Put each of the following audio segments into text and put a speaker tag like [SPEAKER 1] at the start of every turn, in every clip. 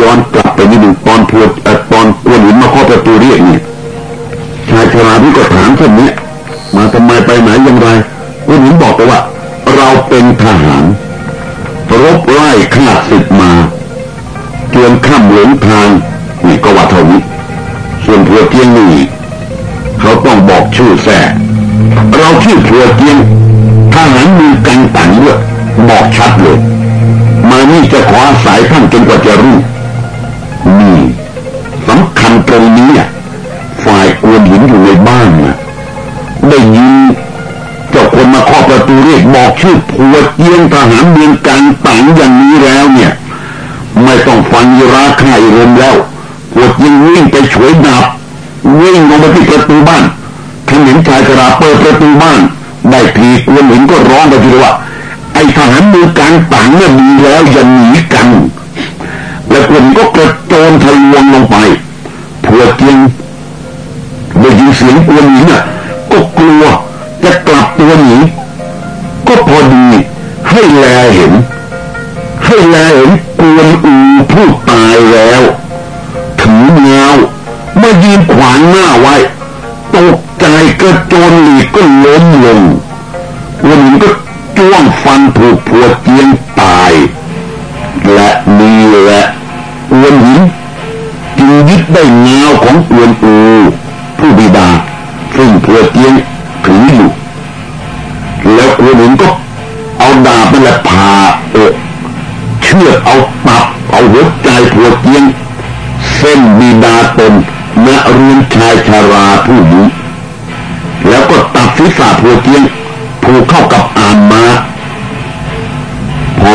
[SPEAKER 1] ย้อนกลับไปนิดหนึ่งตอนพวดตอนกวนหินมาข้อประตูเรียกเนี่ยชายชราที่ก็ถามเช่นนี้มาทำไมไปไหนอย่างไรกวนหินบอกไปว่า เราเป็นทหารรบไล่ฆ่าศึกมาเตือนข้ามหลงทางนี่ก็ว่าเท่านี้ส่วนผัวเกียงนี่เขาต้องบอกชื่อแท้เราชื่อผัวเกียงทหารมีกันตันด้วยบอกชัดเลยมานี่จะขออาศัยท่านจนกว่าจะรู้ ตรงนี้ฝ่ายกวนหินอยู่ในบ้านนะได้ยินเจ้าคนมาเคาะประตูเรียกบอกชื่อผัวเกียงทหารเมืองกันตังอย่างนี้แล้วเนี่ย ไม่ต้องฟังยราข่ายรมแล้วผัวเกียงวิ่งไปช่วยดับวิ่งลงมาที่ประตูบ้านท่านเห็นชายกระเปิดประตูบ้านได้ทีกวนหินก็ร้องไปทีว่าไอ้ทหารมือการต่างเนี่ยมีแล้วอย่าหนีกัน แล้วกลุ่มก็กระโจนทะลวงลงไป ผั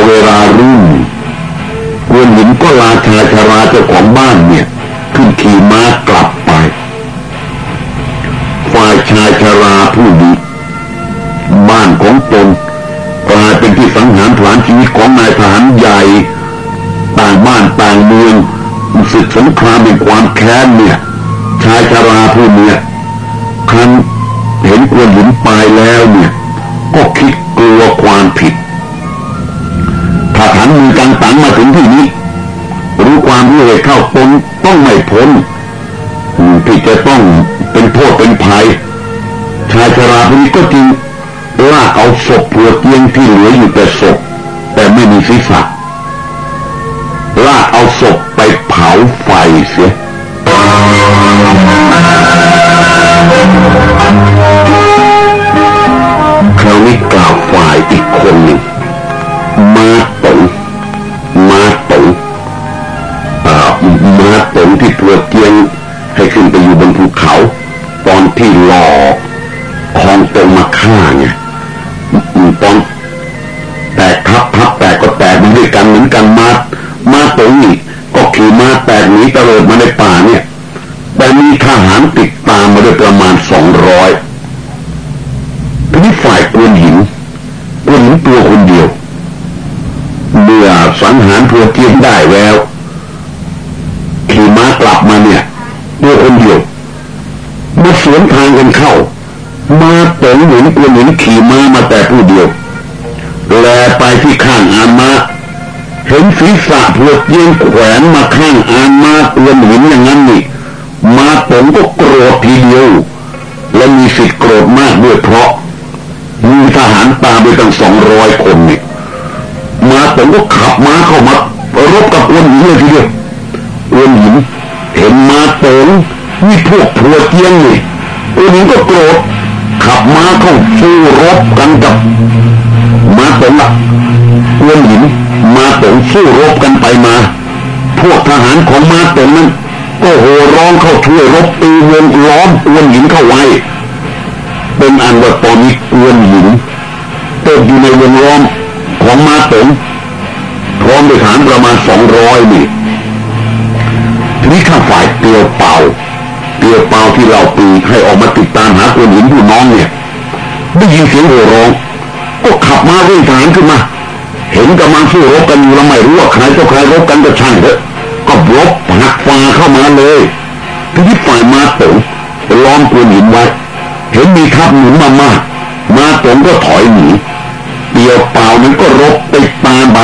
[SPEAKER 1] เวลารุ่งกวนหินก็ลาชายชาราเจ้าของบ้านเนี่ย ขึ้นขี่ม้ากลับไป ฝ่ายชายชาราผู้นี้บ้านของตนกลายเป็นที่สังหารผลาญชีวิตของนายทหารใหญ่ ต่างบ้านต่างเมืองศึกสงครามเป็นความแค้นเนี่ย ชายชราผู้นี้ก็จริงลากเอาศพผัวเตียงที่เหลืออยู่แต่ศพแต่ไม่มีศีรษะ ตามไปตั้งสองร้อยคนนี่มาผมก็ขับม้าเข้ามารบกับอ้วนหินเลยทีเดียวอ้วนหินเห็นมาตงนี่พวกผัวเจียงนี่อ้วนหินก็โกรธขับม้าเข้าสู้รบกันกับมาตงละอ้วนหินมาตงสู้รบกันไปมา พวกทหารของมาตงนั้นก็โห่ร้องเข้าช่วยรบตีวงล้อมอ้วนหินเข้าไว้ เป็นอันว่าตอนนี้อ้วนหิน ตกอยู่ในวงล้อมของมาตงพร้อมด้วยฐานประมาณสองร้อยนี่ทีนี้ข้าฝ่ายเตียวเป่า เตียวเป่าที่เราปีให้ออกมาติดตามหาอวนหินผู้น้องเนี่ยได้ยินเสียงโห่ร้อง ก็ขับมาเร่งฐานขึ้นมา เห็นกำลังสู้รบกันอยู่แล้วไม่รู้ว่าใครต่อใครรบกันก็ช่างเถอะก็รบหักฟ้าเข้ามาเลยทีนี้ฝ่ายมาตงล้อมกวนหินไว้ เห็นมีทัพหนุนมามากมาตงก็ถอยหนี เปียวเปล่านั้นก็รบไปตามไป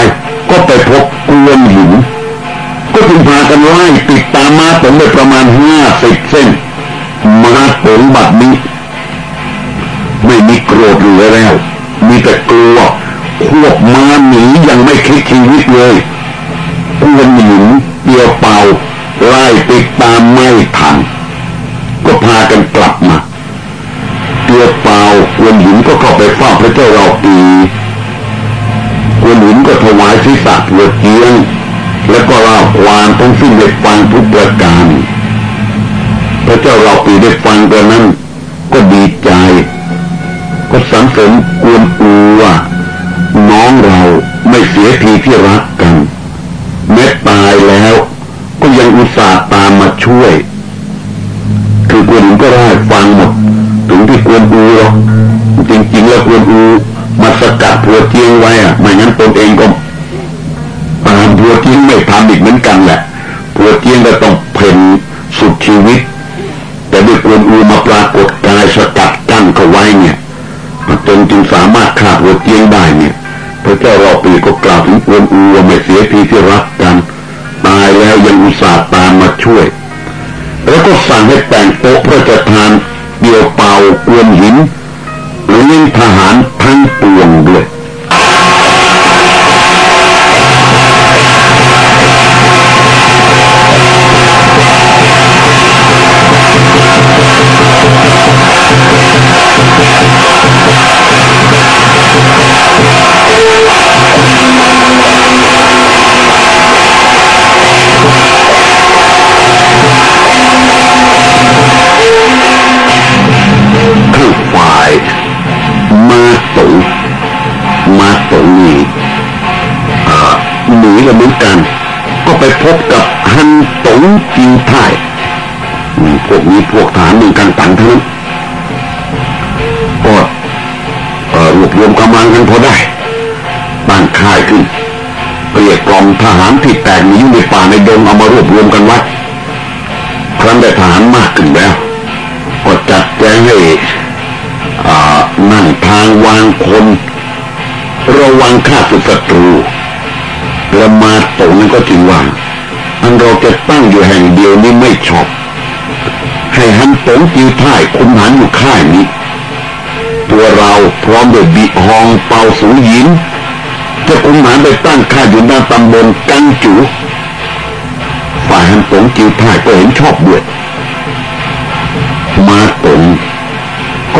[SPEAKER 1] ก็ไปพบกวนหินก็จึงพากันไล่ติดตามมาผมไปประมาณห้าสิบเส้น มาผงบัดนี้ไม่มีโกรธเหลือแล้ว มีแต่กลัวควบมาหนียังไม่คิดชีวิตเลยกวนหญิงเดียวเปล่าไล่ติดตามไม่ทันก็พากันกลับมาเดียวเปล่ากวนหญิงก็เข้าไปเฝ้าพระเจ้าเราปี กวนหญิงก็ถวายศีรษะเพื่อเกียง แล้วก็เล่าความทั้งสิ้นได้ฟังทุกประการ พระเจ้าเราปีได้ฟังตอนนั้น ก็ดีใจ ก็สรรเสริญกวนอูว่าน้องเราไม่เสียทีที่รักกัน แม้ตายแล้วก็ยังอุตส่าห์ตามมาช่วย คือกวนก็ได้ฟังหมดถึงที่กวนอูหรอกจริงๆแล้วกวนอู ผัวเจียงไว้อะไม่งั้นตนเองก็ตามผัวเจียงไม่ทำอีกเหมือนกันแหละผัวเจียงก็ต้อง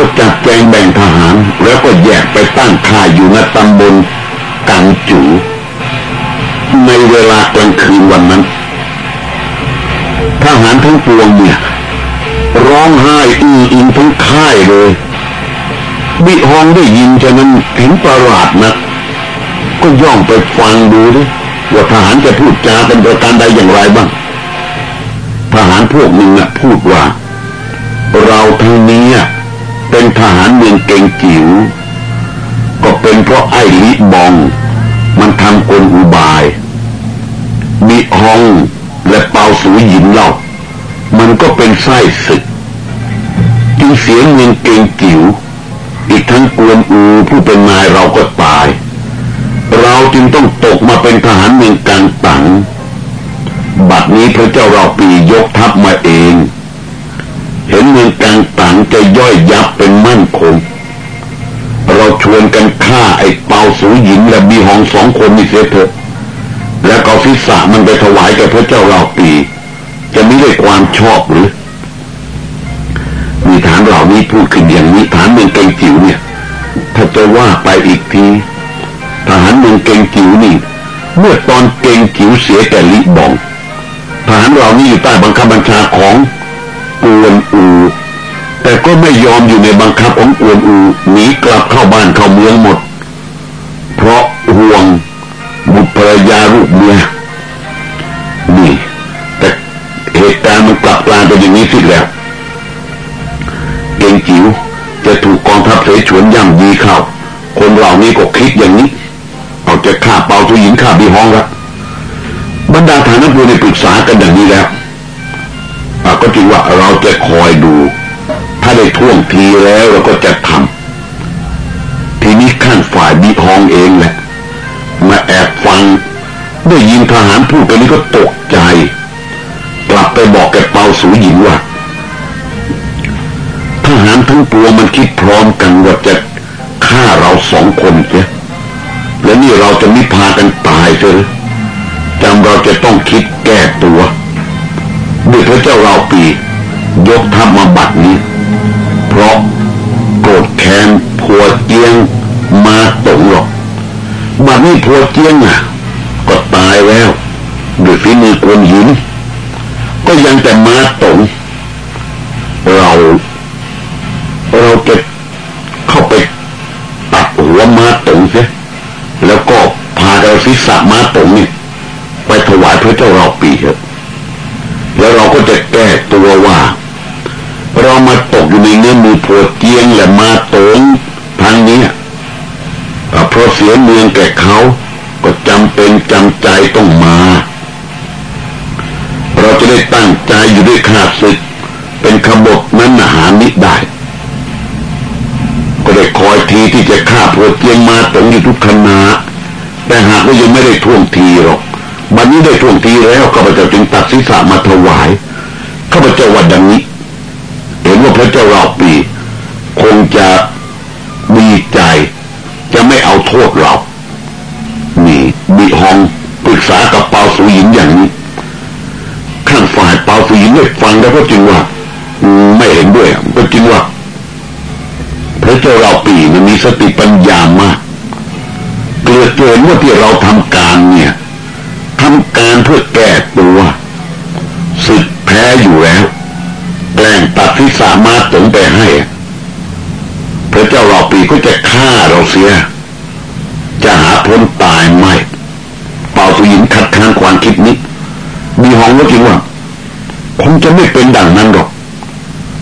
[SPEAKER 1] ก็จัดแจงแบ่งทหาร แล้วก็แยกไปตั้งค่ายอยู่ณตำบลกังจูในเวลากลางคืนวันนั้น ทหารทั้งปวงเนี่ย ร้องไห้อื้ออิงทั้งค่ายเลยบิฮองได้ยินฉะนั้นเห็นประหลาดนะก็ย่องไปฟังดูดิว่าทหารจะพูดจาเป็นประการใดอย่างไรบ้าง ทหารพวกหนึ่งนะพูดว่า เราทั้งนี้ เป็นทหารเมืองเก่งจิ๋วก็เป็นเพราะไอ้ลิบอง มันทำกลอุบายมีฮองและเปาสูหยินเล่ามันก็เป็นไส้ศึก จึงเสียเมืองเก่งจิ๋วอีกทั้งกวนอูผู้เป็นนายเราก็ตาย เราจึงต้องตกมาเป็นทหารเมืองกลางตังบัดนี้พระเจ้าเราปียกทัพมาเอง นเมืองกลางต่างจะย่อยยับเป็นมั่นคง เราชวนกันฆ่าไอ้เปาสูหญิงและบีหองสองคนนี่เสียเถอะแล้วก็ศีรษะมันไปถวายแก่พระเจ้าเราปี จะไม่ได้ความชอบหรือ มีฐานเหล่านี้พูดขึ้นอย่างนี้ฐานเมืองเกงจิ๋วเนี่ย ถ้าจะว่าไปอีกทีทหารเมืองเกงจิ๋วนี่ เมื่อตอนเกงจิ๋วเสียแก่ลิบองทหารเหล่านี้อยู่ใต้บังคับบัญชาของ กวนอู แต่ก็ไม่ยอมอยู่ในบังคับของกวนอูหนีกลับเข้าบ้านเข้าเมืองหมด เพราะห่วงบุตรภรรยาลูกเมียนี่ แต่เหตุการณ์มันกลับกลายเป็นอย่างนี้สิแล้วเก่งจิ๋วจะถูกกองทัพเสฉวนย่ำยีเข้าคนเหล่านี้ก็คิดอย่างนี้เอาจะฆ่าเปาทุหญิงฆ่าบีฮองละบรรดาฐานผู้ในปรึกษากันอย่างนี้แล้ว ก็จริงว่าเราจะคอยดู ถ้าได้ท่วงทีแล้วเราก็จะทำทีนี้ข้างฝ่ายบีฮองเองแหละมาแอบฟังได้ยินทหารพูดไปนี้ก็ตกใจ กลับไปบอกแกเปาสูหญิงว่าทหารทั้งปวงมันคิดพร้อมกันว่าจะฆ่าเราสองคนเสียและนี่เราจะมิพากันตายเสียจำเราจะต้องคิดแก้ตัว ด้วยพระเจ้าเราปี ยกทัพมาบัดนี้ เพราะโกรธแค้นผัวเจียงมาตงหรอกบัดนี้ผัวเจียงอะ ข้าเจ้าว่าดังนี้ เห็นว่าพระเจ้าราปีคงจะมีใจจะไม่เอาโทษเรานี่บีฮองปรึกษากับเปาสุยินอย่างนี้ข้างฝ่ายเปาสุยินได้ฟังแล้วก็จริงว่า ไม่เห็นด้วยก็จริงว่า พระเจ้าเราปีมันมีสติปัญญามากเกลือเกินว่าที่เราทำการเนี่ยทำการเพื่อแก้ตัว ที่สามารถตงไปให้ พระเจ้าเราปีก็จะฆ่าเราเสีย จะหาพ้นตายไม่เป่าสุยินคัดค้านความคิดนี้มีห้องก็จริงว่าคงจะไม่เป็นดังนั้นหรอก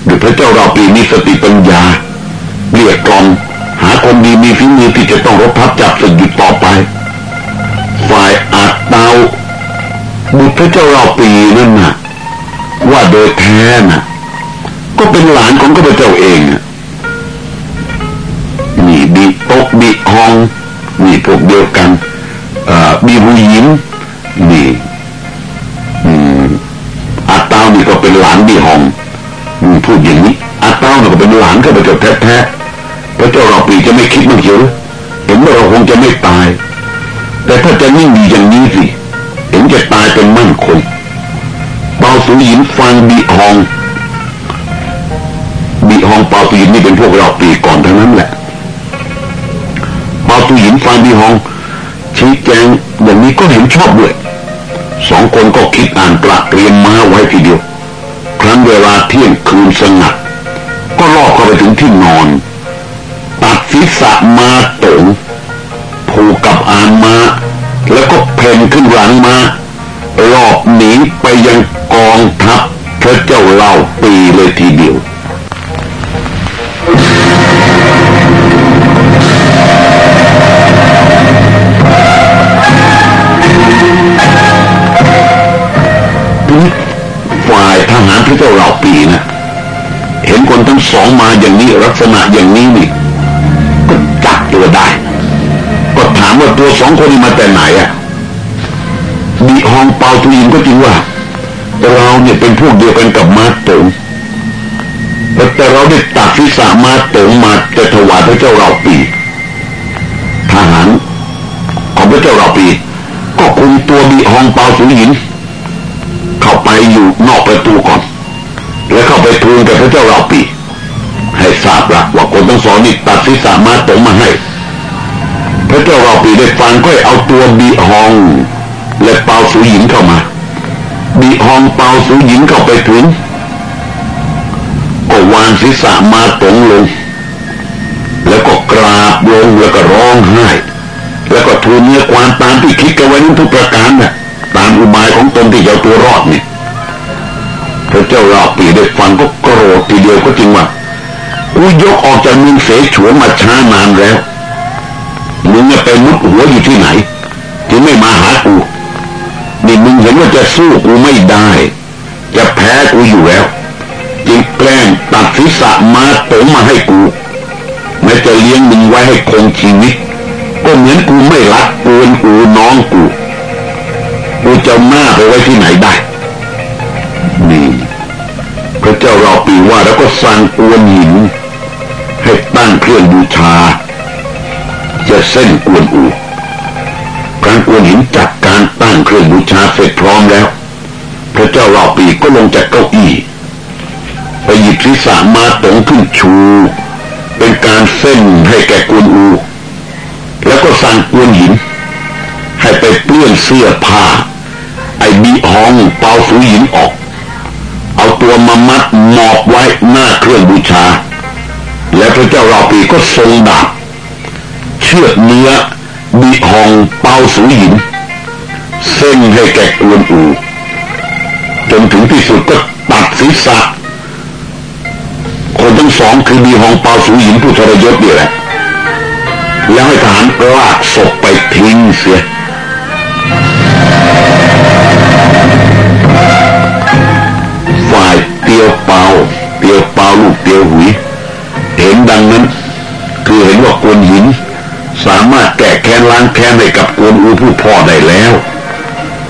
[SPEAKER 1] หรือพระเจ้าเราปีมีสติปัญญาเรียกกลอมหาคนดีมีฝีมือที่จะต้องรบพับจับสึกหยุดต่อไป ฝ่ายอาเตาบุตรพระเจ้าเราปีนั่นน่ะว่าโดยแท้น่ะ เป็นหลานของข้าพเจ้าเองนี่บีโต๊ะบีฮองนี่พวกเดียวกันบีหูยินนี่อาเต้านี่ก็เป็นหลานบีฮองพูดอย่างนี้อาเต้านี่ก็เป็นหลานข้าพเจ้าแท้ๆพระเจ้าเราปีจะไม่คิดมั้งเหรอเห็นว่าเราคงจะไม่ตาย แต่ถ้าจะนิ่งดีอย่างนี้สิเห็นจะตายเป็นมั่นคงเปาสุยินฟังบีฮอง บีฮองเปาสุยินนี่เป็นพวกเราปีก่อนทั้งนั้นแหละเปาสุยินฟังบีฮองชี้แจงอย่างนี้ก็เห็นชอบด้วยสองคนก็คิดอ่านตระเตรียมมาไว้ทีเดียว ครั้นเวลาเที่ยงคืนสงัด ก็ลอบเข้าไปถึงที่นอน ตัดศีรษะมาตงผูกกับอานมาแล้วก็เพ่นขึ้นหลังมารอบหนีไปยังกองทัพพระเจ้าเล่าปีเลยทีเดียว องมาอย่างนี้ลักษณะอย่างนี้นี่ก็จับตัวได้ ก็ถามว่าตัวสองคนนี้มาแต่ไหนอะบีฮองเปาทุยินก็จริงว่าเราเนี่ยเป็นพวกเดียวกันกับมาตงแต่เราได้ตัดศีรษะมาตงมาจะถวายพระเจ้าเราปีทหารของพระเจ้าเราปี ก็คุมตัวบีฮองเปาสุยินเข้าไปอยู่นอกประตูก่อน แล้วเข้าไปทูลกับพระเจ้าเราปี ให้ทราบละว่าคนทั้งสองนี่ตัดศีรษะมาตงมาให้พระเจ้าเราปีได้ฟังก็เอาตัวบีฮอง และเปาสูหญิงเข้ามาบีฮองเปาสูหญิงเข้าไปถึงก็วางศีรษะมาตรงลง แล้วก็กราบลงแล้วก็ร้องไห้ แล้วก็ทูลเนื้อความตามที่คิดกันไว้นั้นทุกประการน่ะตามอุบายของตนที่จะตัวรอดนี่พระเจ้าเราปีได้ฟังก็โกรธทีเดียวก็จริงว่า กูยกออกจากเมืองเสฉวนมาช้านานแล้วมึงจะไปมุดหัวอยู่ที่ไหนถึงไม่มาหากูนี่มึงเห็นว่าจะสู้กูไม่ได้ จะแพ้กูอยู่แล้วจึงแกล้งตัดศีรษะมาตมมาให้กูแม้จะเลี้ยงมึงไว้ให้คงชีวิตก็เหมือนกูไม่รักกูนกูน้องกูกูจะหน้าไปไว้ที่ไหนได้ นี่ พระเจ้ารอปีว่าแล้วก็สั่งกวนหิน ตั้งเครื่องบูชาจะเส้นกวนอูการกวนหินจัดการตั้งเครื่องบูชาเสร็จพร้อมแล้ว พระเจ้าเหล่าปีก็ลงจากเก้าอี้ไปหยิบศีรษะมาตรงขึ้นชู เป็นการเส้นให้แก่กวนอู แล้วก็สั่งกวนหิน ให้ไปเปลี่ยนเสื้อผ้า ไอ้บีฮองเปาสูหินออก เอาตัวมามัดหมอบไว้หน้าเครื่องบูชา และพระเจ้าราปีก็ทรงดาบเชือดเนื้อบีฮองเปาสูหิน เส้นให้แก่กวนอู จนถึงที่สุดก็ตัดศีรษะคนทั้งสองคือบีฮองเปาสูหินผู้ทรยศนี่แหละแล้วให้ทหารลากศพไปทิ้งเสียฝ่ายเตียวเปาเตียวเปาลูกเตียวหุย ดังนั้น คือเห็นว่ากวนหิน สามารถแก้แค้นล้างแค้นให้กับกวนอูผู้พ่อได้แล้ว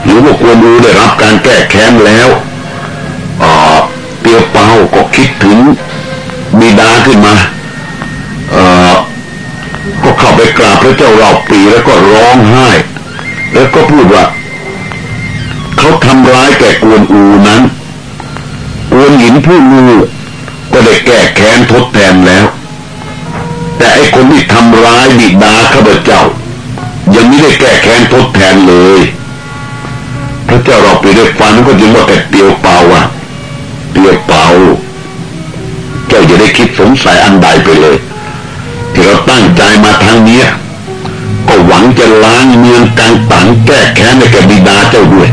[SPEAKER 1] หรือว่ากวนอูได้รับการแก้แค้นแล้วเตียวเปาก็คิดถึงบิดาขึ้นมาก็เข้าไปกราบพระเจ้าเราปีแล้วก็ร้องไห้ แล้วก็พูดว่า เขาทำร้ายแก่กวนอูนั้นกวนหินผู้งูก็ได้แก้แค้นทดแทนแล้ว แต่ไอ้คนที่ทำร้ายบิดาข้าพเจ้า ยังไม่ได้แก้แค้นทดแทนเลย พระเจ้าเราไปได้ฟังก็จึงว่าแต่เตียวเปล่าอะเตียวเปล่าเจ้าจะได้คิดสงสัยอันใดไปเลย ที่เราตั้งใจมาทางนี้ก็หวังจะล้างเมืองกังตังแก้แค้นให้แกบิดาเจ้าด้วย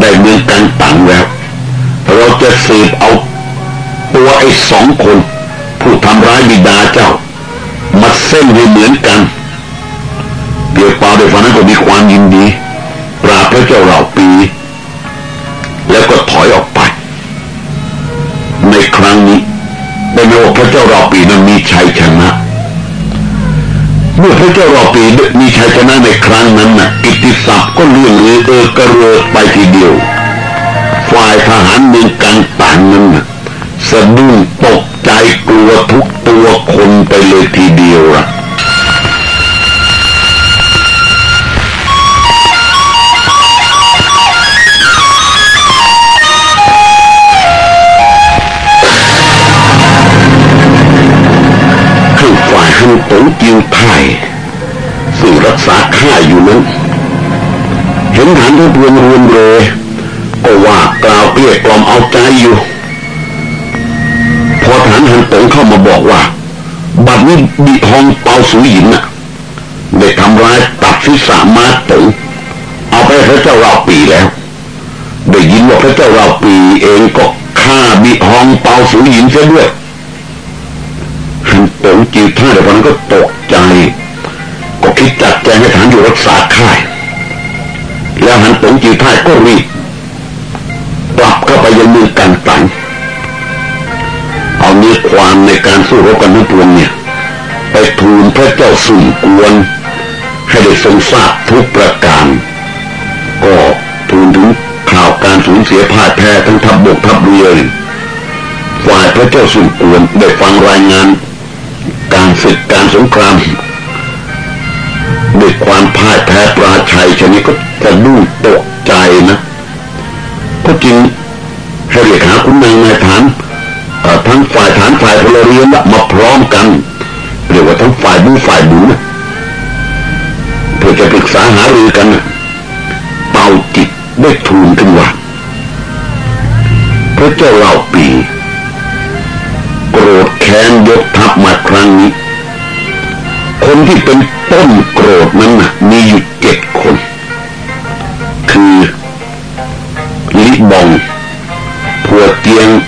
[SPEAKER 1] ได้เมืองกังตังแล้ว เราจะสืบเอาตัวไอ้สองคน ทำร้ายบิดาเจ้ามาเส้นให้เหมือนกันเดี๋ยวป่าโดยฟังนั้นก็มีความยินดีปราบพระเจ้าเหล่าปี แล้วก็ถอยออกไป ในครั้งนี้ได้โยพระเจ้ารอปีนั้นมีชัยชนะเมื่อพระเจ้ารอปีมีชัยชนะในครั้งนั้นน่ะกิติศัพท์ก็เลื่อนลือเออกระเริกไปทีเดียว ฝ่ายทหารเมืองกังต่างนั้นน่ะสะดุ้ง รายงาน ผั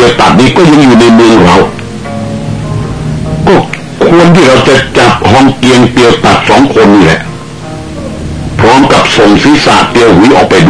[SPEAKER 1] กียงเตียวตัดนี้ก็ยังอยู่ในมือเรา ก็ควรที่เราจะจับฮองเกียงเตียวตัดสองคนนี่แหละพร้อมกับส่งศีรษะเตียวหุยออกไปด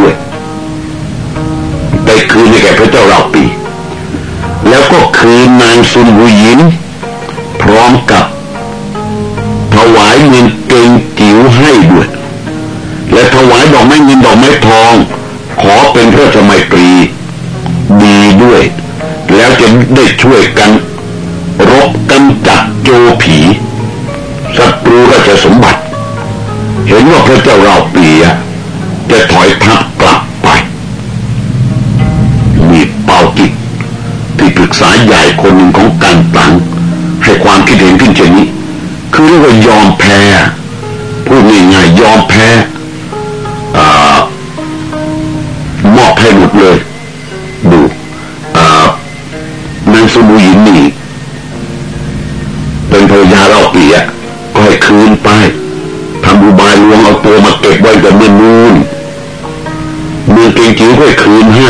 [SPEAKER 1] ้วยไป ไว้กับเมื่อนู้นเมืองเกงจิ๋วก็ให้คืนให้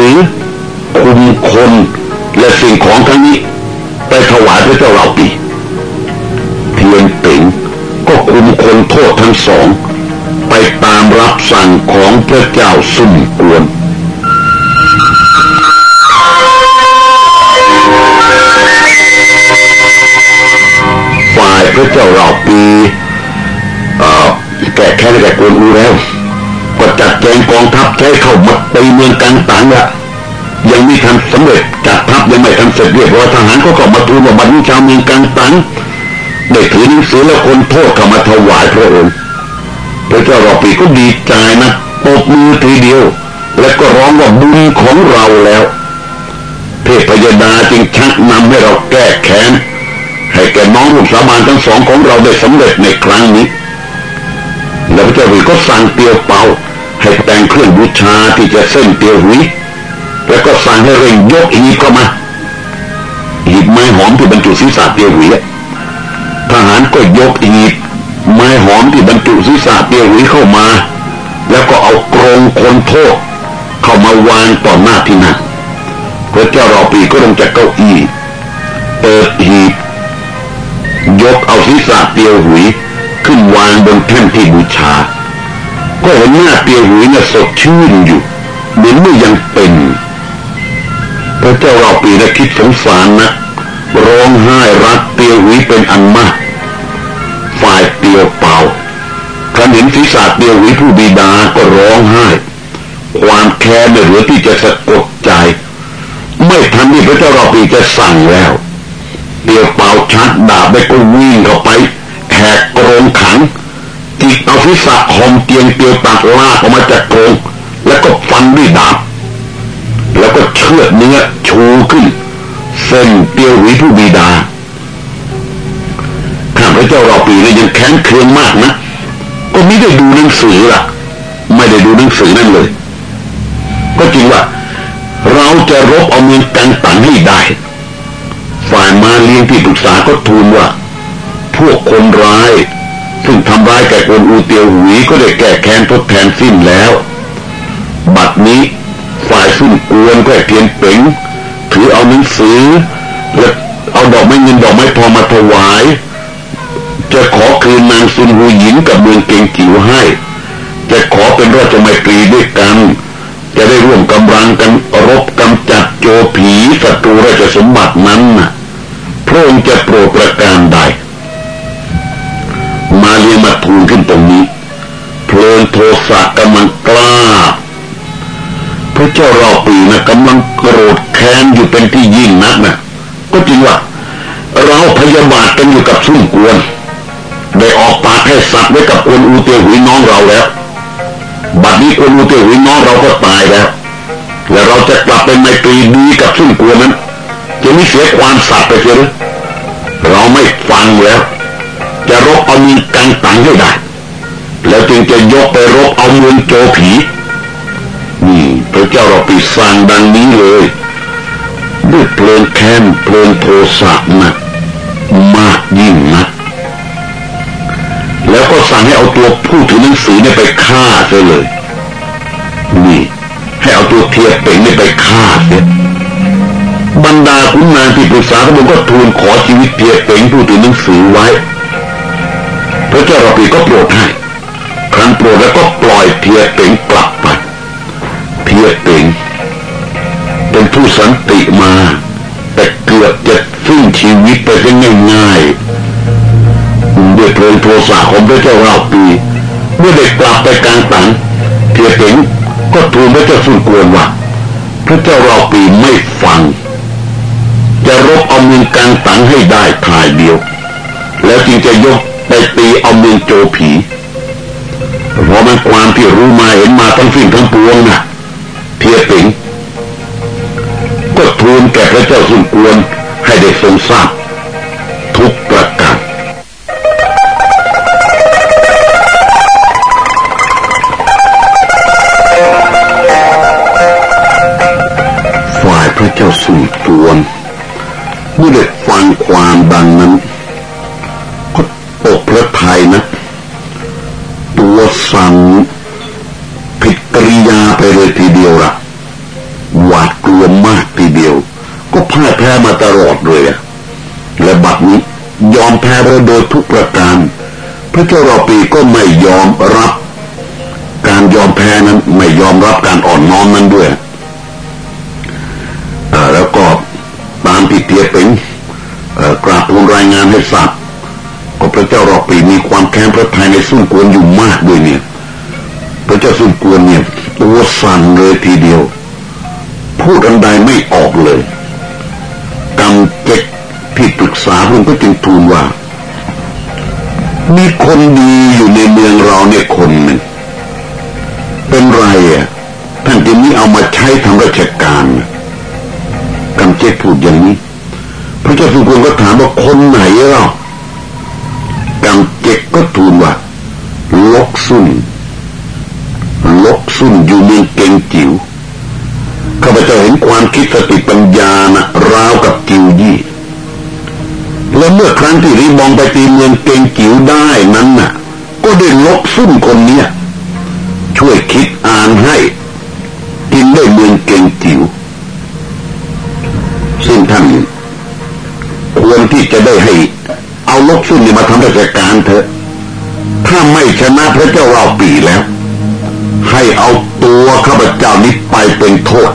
[SPEAKER 1] สือคุมคนและสิ่งของทั้งนี้ ไปถวายพระเจ้าเราปีเทียนเป่งก็คุมคนโทษทั้งสอง ไปตามรับสั่งของพระเจ้าสุ่มกวนฝ่ายพระเจ้าเราปีแก่แค้นแก่กวนอูแล้ว ก็จัดงกองทัพใช้เข้ามาตีเมืองกังตังละยังไม่ทันสำเร็จจัดทัพยังไม่ทันเสร็จเรียบร้อยทหารก็เข้ามาทูลว่าบัดนี้ชาวเมืองกังตังได้ถือหนังสือแล้วคนโทษเข้ามาถวายพระองค์พระเจ้าราปีก็ดีใจนะปบมือทีเดียว และก็ร้องว่าบุญของเราแล้ว เทพยดาจึงชักนำให้เราแก้แค้นให้แก่น้องลูกสาบานทั้งสองของเราได้สำเร็จในครั้งนี้ แล้วพระเจ้าหุยก็สั่งเตียวเปา ให้แต่งเครื่องบูชาที่จะเส้นเตียวหุยแล้วก็สั่งให้เร่งยกหีบเข้ามาหีบไม้หอมที่บรรจุศีรษะเตียวหุยทหารก็ยกหีบไม้หอมที่บรรจุศีรษะเตียวหุยเข้ามา แล้วก็เอากรงคนโทษเข้ามาวางต่อหน้าที่นั่นพระเจ้ารอปีก็ลงจากเก้าอี้เปิดหีบยกเอาศีรษะเตียวหุยขึ้นวางบนแท่นที่บูชา ก็เห็นหน้าเตียวหุยน่ะสดชื่นอยู่เหมือนเมื่อยังเป็นพระเจ้าเราปีนะคิดสงสารนะร้องไห้รักเตียวหุยเป็นอันมากฝ่ายเตียวเปล่าครั้นเห็นศีรษะเตียวหุยผู้บิดาก็ร้องไห้ ความแค้นเหลือที่จะสะกดใจ ไม่ทันที่พระเจ้าเราปีจะสั่งแล้วเดียวเป่าชัดดาบไปก็วิ่งเข้าไปแหกกรงขัง ศีรษะหอมเตียงเตียวตัดลากออกมาจากกรงแล้วก็ฟันด้วยดาบ แล้วก็เชือดเนื้อชูขึ้น เส้นเตียวหวีผู้บิดาข้าพเจ้าเราปีนี้ยังแข็งเคืองมากนะก็ไม่ได้ดูหนังสือล่ะ ไม่ได้ดูหนังสือนั่นเลย ก็จริงว่า เราจะรบเอาเมืองกันตังให้ได้ ฝ่ายมาเลี้ยงที่ปรึกษาก็ทูลว่า พวกคนร้าย ซึ่งทำร้ายแก่คนอูเตียวหวีก็ได้แก้แค้นทดแทนสิ้นแล้ว บัดนี้ฝ่ายซุ่มกวนก็เพียนเป๋งถือเอาหนังสือและเอาดอกไม้เงินดอกไม้ทองมาถวาย จะขอคืนนางซุนหูหญิงกับเมืองเกงจิ๋วให้ จะขอเป็นราชมัยตรีด้วยกัน จะได้ร่วมกำลังกันรบกำจัดโจผีศัตรูราชสมบัตินั้นนะพระองค์จะโปรดประการใด มาเรียนมาทูลกำลังกล้า พระเจ้าเราปีนะกำลังโกรธแค้นอยู่เป็นที่ยิ่งนักนะก็จริงว่า เราพยาบาทกันอยู่กับสุ่มกวน ได้ออกปากให้สัตว์ไว้กับคนอูเตียหุยน้องเราแล้ว บัดนี้คนอูเตียหุยน้องเราก็ตายแล้ว และเราจะกลับไปไมตรีดีกับสุ่มกวนนั้น จะไม่เสียความสัตย์ไปเสียหรือเราไม่ฟังแล้ว จะรบเอามีกังตังให้ได้ แล้วจึงจะยกไปรบเอาเมืองโจผีนี่พระเจ้าเราปีสร้างดังนี้เลยด้วยเพลิงแค้นเพลิงโทสะหนักมากยิ่งนักแล้วก็สั่งให้เอาตัวผู้ถือหนังสือเนี่ยไปฆ่าเสียเลย นี่ ให้เอาตัวเทียบเป่งเนี่ยไปฆ่าเสียบรรดาขุนนางที่ปรึกษาเขาบอกก็ทูลขอชีวิตเทียบเป่งผู้ถือหนังสือไว้ พระเจ้าราปีก็โปรดให้ครั้นโปรดแล้วก็ปล่อยเทียเป๋งกลับไปเทียเป๋งเป็นผู้สันติมา แต่เกือบจะสิ้นชีวิตไปได้ง่ายๆด้วยเพลิงโทสะของพระเจ้าเล่าปี่ เมื่อเด็กกลับไปกังตั๋งเทียเป๋งก็ทูลพระเจ้าซุนกวนว่าพระเจ้าเล่าปี่ไม่ฟัง จะรบเอาเมืองกังตั๋งให้ได้ท่าเดียว แล้วจึงจะยก ไปตีเอาเมืองโจผีเพราะมันความที่รู้มาเห็นมาทั้งสิ้นทั้งปวงนะ่ะเทียเป่งก็ทูลแก่พระเจ้าสุนกวนให้ได้ทรงทราบทุกประการฝ่ายพระเจ้าสุนกวนเมื่อได้ฟังความดัง มาตลอดเลยอะและบัดนี้ยอมแพ้ไปโดยทุกประการ พระเจ้ารอปีก็ไม่ยอมรับ การยอมแพ้นั้นไม่ยอมรับการอ่อนน้อมนั้นด้วยแล้วก็ตามที่เตียเป็นกราบทูลรายงานให้ทราบก็พระเจ้ารอปีมีความแค้นพระทัยในสุ่นกวนอยู่มากด้วยเนี่ย พระเจ้าสุ่นกวนเนี่ยตัวสั่นเลยทีเดียว พูดอันใดไม่ออกเลย กำเจ็กที่ปรึกษาพระองค์ก็จึงทูลว่า มีคนดีอยู่ในเมืองเราเนี่ยคนหนึ่งเป็นไรอะท่านจะนี้เอามาใช้ทำราชการกำเจ็กพูดอย่างนี้ พระเจ้าสุกรก็ถามว่าคนไหนเล่ากำเจ็กก็ทูลว่าลกซุ่นลกซุ่นอยู่เมืองเกงจิ๋ว ข้าพเจ้าเห็นความคิดสติปัญญานะราวกับกิวยี่และเมื่อครั้งที่รีบองไปตีเมืองเกงจิ๋วได้นั้นน่ะ ก็ได้ลกซุ่นคนเนี้ยช่วยคิดอ่านให้กินได้เมืองเกงจิ๋วซึ่งท่านควรที่จะได้ให้ เอาลกซุ่นนี่มาทำราชการเถอะ ถ้าไม่ชนะพระเจ้าเราปีแล้ว ให้เอาตัวข้าพเจ้านี้ไปเป็นโทษ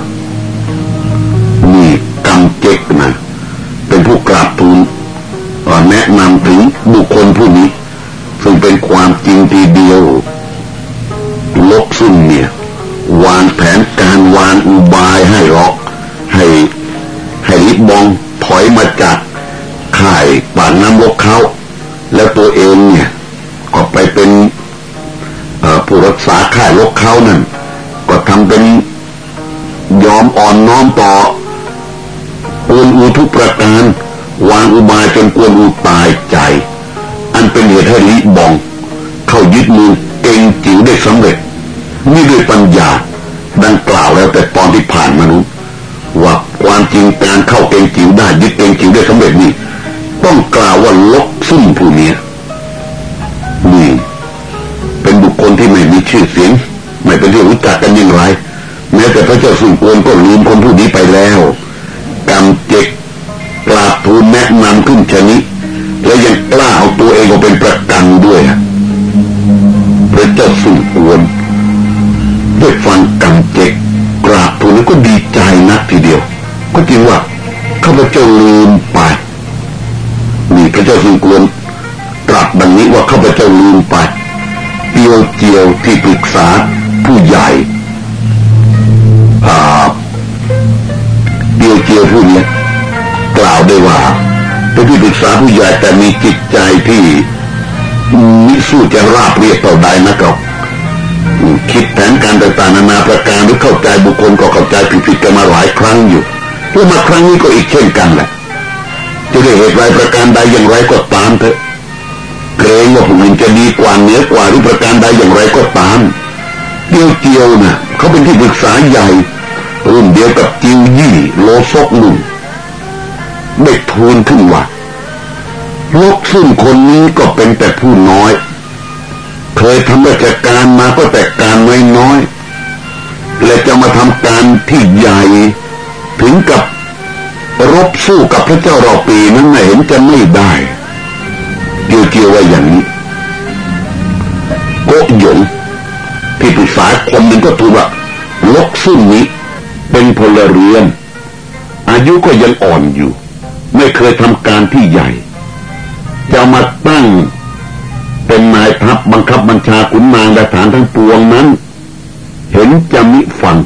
[SPEAKER 1] เป็นยอมอ่อนน้อมต่อกวนอูทุกประการวางอุบายจนกวนอูตายใจ อันเป็นเหตุให้ลิบอง เข้ายึดมือเก่งจิ๋วได้สำเร็จนี่ด้วยปัญญาดังกล่าวแล้วแต่ตอนที่ผ่านมานู้ว่าความจริงการเข้าเก่งจิ๋วได้ยึดเก่งจิ๋วได้สำเร็จนี่ต้องกล่าวว่าลกซุ่มผู้นี้นี่เป็นบุคคลที่ไม่มีชื่อเสียง พระเจ้ารอปีนั้นไม่เห็นจะไม่ได้เกี่ยวเกี่ยวว่าอย่างนี้โกหยงที่ปรึกษาคนหนึ่งก็ถูกว่าลกซึ่งนี้ เป็นพลเรือน อายุก็ยังอ่อนอยู่ ไม่เคยทำการที่ใหญ่ จะมาตั้งเป็นนายทัพบังคับบัญชาขุนนางและฐานทั้งปวงนั้น เห็นจะมิฟัง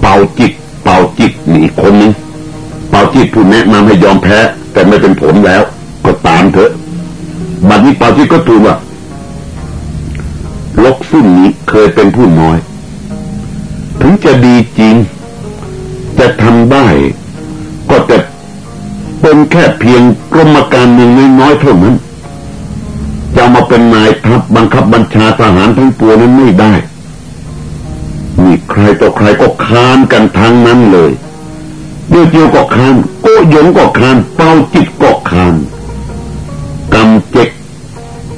[SPEAKER 1] เป่าจิตเป่าจิต อีกคนนึงเปาจิตผู้แนะนำให้ยอมแพ้ แต่ไม่เป็นผลแล้ว ก็ตามเถอะ บัดนี้เปาจิตก็ตูว่าลกซุ่นนี้เคยเป็นผู้น้อย ถึงจะดีจริง จะทำได้ ก็แต่เป็นแค่เพียงกรมการหนึ่งน้อยเท่านั้นจะมาเป็นนายทัพบังคับบัญชาทหารทั้งปวงนั้นไม่ได้ มีใครต่อใครก็ค้านกันทางนั้นเลย เดียวเดียวก็ค้านโกยงก็ค้านเป้าจิตก็ค้านกำเจ็ก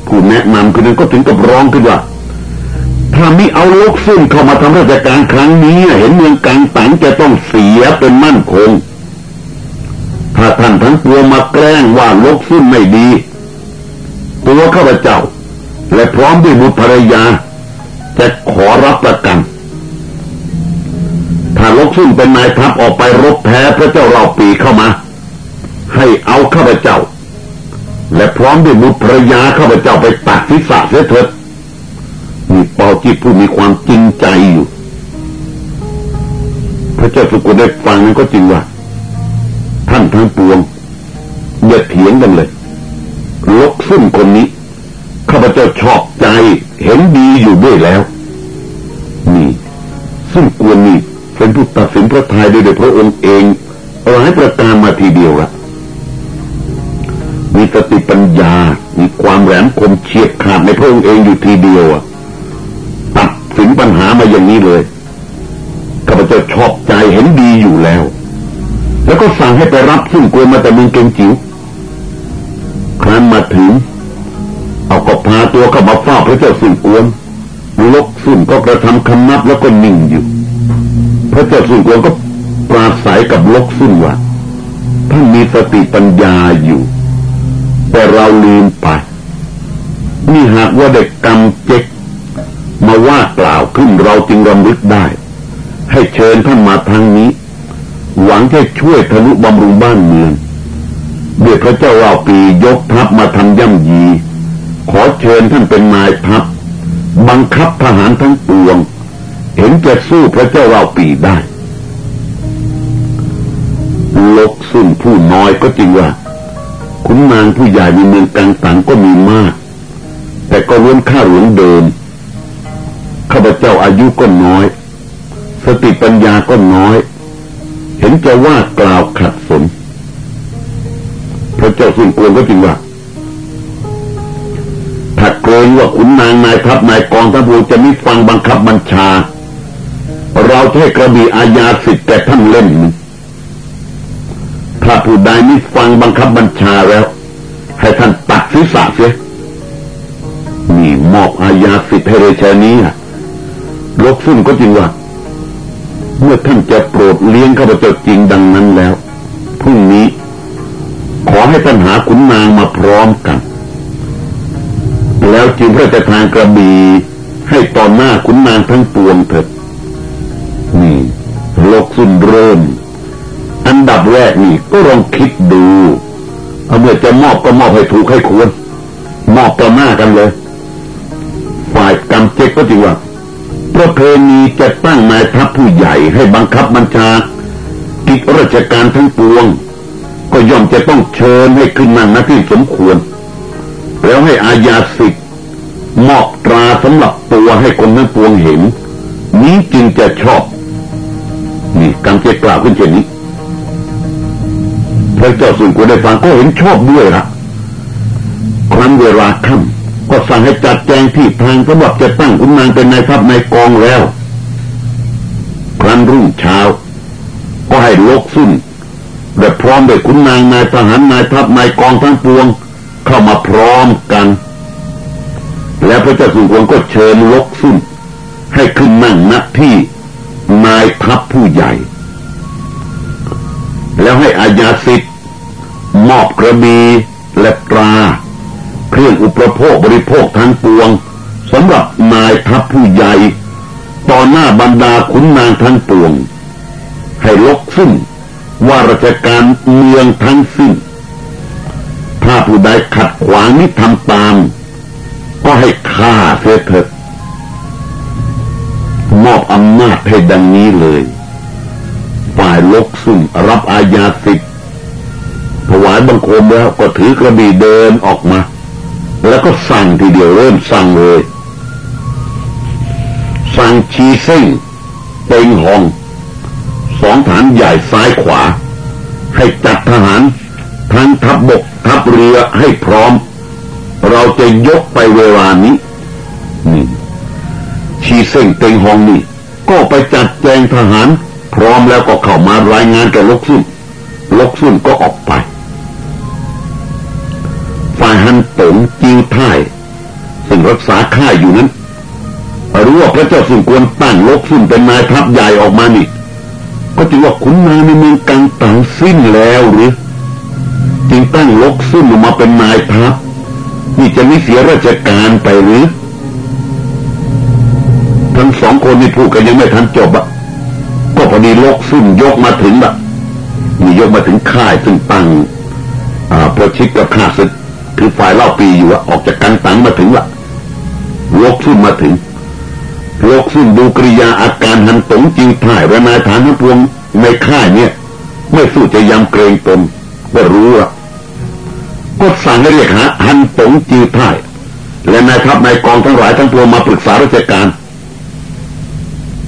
[SPEAKER 1] ผู้แนะนำคนนั้นก็ถึงกับร้องขึ้นว่าถ้ามิเอาลกซึ่งเข้ามาทำราชการครั้งนี้เห็นเมืองกลางตังจะต้องเสียเป็นมั่นคง ถ้าท่านทั้งตัวมาแกล้งว่าลกซึ่งไม่ดี ตัวข้าพเจ้า และพร้อมด้วยบุตรภรรยา จะขอรับประกัน ลกซึ่งเป็นนายทัพออกไปรบแพ้พระเจ้าเราปีเข้ามา ให้เอาข้าพเจ้า และพร้อมด้วยบุตรภรรยาข้าพเจ้าไปตัดศีรษะเสียเถิดมีเปอจิตผู้มีความจริงใจอยู่ พระเจ้าสุกุลได้ฟังนั้นก็จริงว่า ท่านทั้งปวงอย่าเถียงกันเลยลกซึ่งคนนี้ข้าพเจ้าชอบใจเห็นดีอยู่ด้วยแล้ว เป็นผู้ตัดสินพระทัยโดยพระองค์เองหลายประการมาทีเดียวละมีสติปัญญา มีความแหลมคมเฉียบขาดในพระองค์เองอยู่ทีเดียวอะสินปัญหามาอย่างนี้เลยข้าพเจ้าชอบใจเห็นดีอยู่แล้ว แล้วก็สั่งให้ไปรับซึ่งกวนมาแต่เมืองเกงจิ๋วครั้นมาถึง เอาก็พาตัวเข้ามาเฝ้าพระเจ้าสุนกวนลกสุนก็กระทำคำนับแล้วก็นิ่งอยู่ ระเจ้าสุนกวนก็ปราศัยกับลกสุนว่าท่านมีสติปัญญาอยู่ แต่เราลืมไปนี่หากว่าเด็กกรรมเจ็กมาว่ากล่าวขึ้นเราจึงรำลึกได้ ให้เชิญท่านมาทางนี้ หวังแค่ช่วยทะลุบำรุงบ้านเมืองเดี๋ยพระเจ้าเราปียกทัพมาทำย่ำยี ขอเชิญท่านเป็นนายทัพ บังคับทหารทั้งปวง เห็นจะสู้พระเจ้าเราปีได้ลกสุ่นผู้น้อยก็จริงว่าคุณนางผู้ใหญ่ในเมืองกลางตังก็มีมาก แต่ก็ล้วนข้าหลวงเดิมข้าพเจ้าอายุก็น้อย สติปัญญาก็น้อย เห็นจะว่ากล่าวขัดสน พระเจ้าสุนกวนก็จริงว่าถ้าเกรงว่าขุนนางนายทัพนายกองทัพบวจะมิฟังบังคับบัญชา เราจะให้กระบี่อาญาสิทธิ์แต่ท่านเล่น ถ้าผู้ใดมิฟังบังคับบัญชาแล้ว ให้ท่านตัดศีรษะเสียนี่มอบอาญาสิทธิ์ให้เรชานี้ลกฟุ้นก็จริงว่า เมื่อท่านจะโปรดเลี้ยงข้าพเจ้าจริงดังนั้นแล้วพรุ่งนี้ ขอให้ท่านหาขุนนางมาพร้อมกัน แล้วจึงพระราชทานกระบีให้ต่อหน้าขุนนางทั้งปวงเถิด สุนเริ่ม อันดับแรกนี่ก็ลองคิดดูเอาเมื่อจะมอบก็มอบให้ถูกให้ควร มอบต่อหน้ากันเลย ฝ่ายกำเจ๊กก็จริงว่าประเพณีจะตั้งนายทัพผู้ใหญ่ให้บังคับบัญชากิจราชการทั้งปวง ก็ย่อมจะต้องเชิญให้ขึ้นนั่งหน้าที่สมควร แล้วให้อาญาสิทธิ์มอบตราสำหรับตัวให้คนทั้งปวงเห็น นี้จึงจะชอบ นี่กำเจกล่าวขึ้นเช่นนี้พระเจ้าสุนกุได้ฟังก็เห็นชอบด้วยละครั้นเวลาค่ำก็สั่งให้จัดแจงที่ทางสำหรับจะตั้งขุนนางเป็นนายทัพในกองแล้ว ครั้นรุ่งเช้า ก็ให้ลกสุ่นและพร้อมด้วยขุนนางนายทหารนายทัพนายกองทั้งปวง เข้ามาพร้อมกัน แล้วพระเจ้าสุนทรก็เชิญลกสุ่นให้ขึ้นนั่งณที่ นายทัพผู้ใหญ่ แล้วให้อาญาสิทธิ์มอบกระบีและตรา เครื่องอุปโภคบริโภคทั้งปวงสำหรับนายทัพผู้ใหญ่ ต่อหน้าบรรดาขุนนางทั้งปวง ให้ลกซึ่งว่าราชการเมืองทั้งสิ้น ถ้าผู้ใดขัดขวางนิทำตาม ก็ให้ฆ่าเสียเถิด ออำนาจให้ดังนี้เลย ฝ่ายลกซุ่มรับอาญาสิทธิ์ถวายบังคมแล้วก็ถือกระบี่เดินออกมา แล้วก็สั่งทีเดียวเริ่มสั่งเลย สั่งชีเส้งเต็งหอง สองฐานใหญ่ซ้ายขวา ให้จัดทหารทั้งทัพบบกทัพเรือให้พร้อม เราจะยกไปเวลานี้นี่ชีเส้งเต็งหองนี่ ก็ไปจัดแจงทหาร พร้อมแล้วก็เข้ามารายงานกับลกซุ่นลกซุ่นก็ออกไป ฝ่ายฮันตงจิวท่ายซึ่งรักษาค่ายอยู่นั้นรู้ว่าพระเจ้าสุนควรตั้งลกซุ่นเป็นนายทัพใหญ่ออกมานี่ก็จึงว่าขุนนางในเมืองกังตังสิ้นแล้วหรือจึงตั้งลกซุ่นออกมาเป็นนายทัพนี่จะไม่เสียราชการไปหรือ ทั้งสองคนนี่พูดกันยังไม่ทันจบอะก็พอดีลกซุ่นยกมาถึงแบบนี่ยกมาถึงค่ายซึ่งตั้งอ่าประชิดกับข้าศึกคือฝ่ายเล่าปีอยู่อะออกจากกันตังมาถึงละลกซุ่นมาถึงลกซุ่นดูกริยาอาการหันตงจิวถ่ายและนายฐานทั้งปวงในค่ายเนี่ยไม่สู้จะยำเกรงตนก็รู้ละก็สั่งให้เรียกหาหันตงจิวถ่าย และนายทัพนายกองทั้งหลายทั้งปวงมาปรึกษาราชการ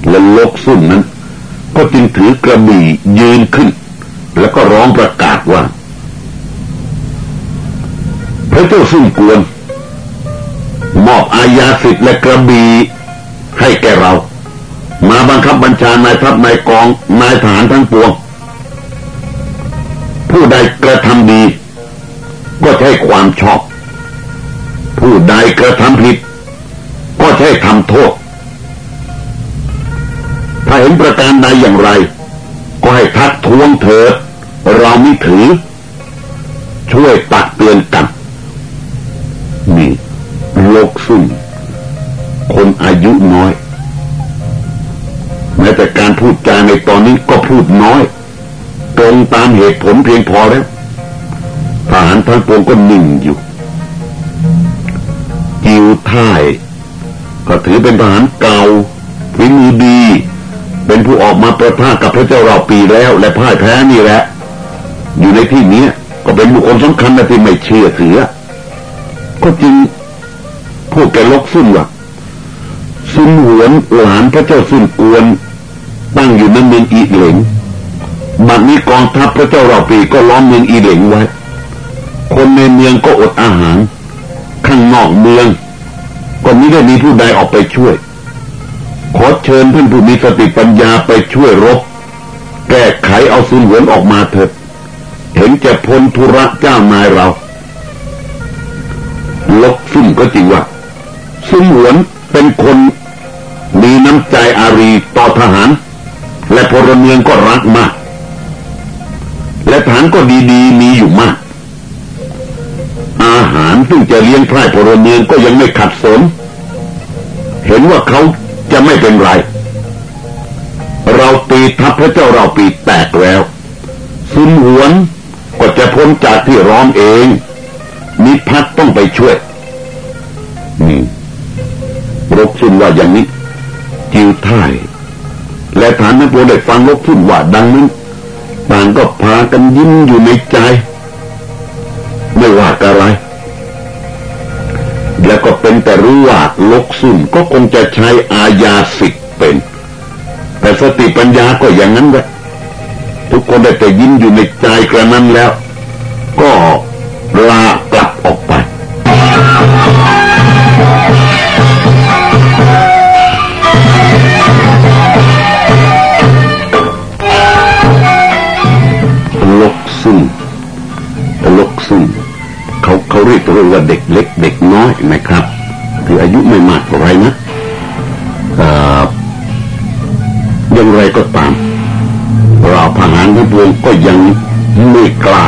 [SPEAKER 1] และลกซุ่นนั้น ก็จึงถือกระบี่ยืนขึ้น แล้วก็ร้องประกาศว่า พระเจ้าสุ่มกวน มอบอาญาสิทธิ์และกระบี่ให้แก่เรา มาบังคับบัญชานายทัพนายกองนายทหารทั้งปวง ผู้ใดกระทำดี ก็ใช้ความชอบ ผู้ใดกระทำผิด ก็ใช้ทำโทษ ถ้าเห็นประการใดอย่างไร ก็ให้ทักท้วงเถิดเราไม่ถือ ช่วยตักเตือนกัน นี่โลกซุ่มคนอายุน้อยแม้แต่การพูดจาในตอนนี้ก็พูดน้อย ตรงตามเหตุผลเพียงพอแล้วทหารทั้งปวงก็นิ่งอยู่จิวท่าย ก็ถือเป็นทหารเก่า ผู้ากับพระเจ้าเราปีแล้ว และพ่ายแพ้นี่แหละ อยู่ในที่นี้ก็เป็นบุคคลสำคัญนะที่ไม่เชื่อถือ ก็จริงพูดแกลกซุ่นว่าซุนหวนหลานพระเจ้าซุนกวน ตั้งอยู่ในเมืองอีเหลงบัดนี้กองทัพพระเจ้าเราปีก็ล้อมเมืองอีเหลงไว้ คนในเมืองก็อดอาหาร ข้างนอกเมืองก็ไม่ได้มีผู้ใดออกไปช่วย ขอเชิญเพื่อนผู้มีสติปัญญาไปช่วยรบ แก้ไขเอาซุนหวนออกมาเถิดเห็นจะพ้นธุระเจ้านายเรา ลกซุ่มก็จริงว่าซุ่มหวนเป็นคนมีน้ำใจอารีต่อทหาร และพลเมืองก็รักมาก และฐานก็ดีๆ มีอยู่มาก อาหารซึ่งจะเลี้ยงพร่ายพลเมืองก็ยังไม่ขัดสน เห็นว่าเขา จะไม่เป็นไร เราปีทัพพระเจ้าเราปีแตกแล้วซุนหวนก็จะพ้นจากที่ร้อมเองนิพัฒต้องไปช่วยนี่รบสุนว่าอย่างนี้ จิวท่าย และฐานนักโบได้ฟังรบสุนว่าดังนั้นต่างก็พากันยิ้มอยู่ในใจ แต่รู้ว่าลกสุนก็คงจะใช้อาญาสิทธิ์เป็น แต่สติปัญญาก็อย่างนั้นแหละทุกคนได้แต่ยิ้มอยู่ในใจกระนั้นแล้ว ก็ลากลับออกไป ลกซุ่มลกซุ่มเขาเขาเรียกตัวว่าเด็กเล็กเด็กน้อยนะครับ คืออายุไม่มากเท่าไรนะอย่างไรก็ตาม เราทหารทั้งปวงก็ยังไม่กล้า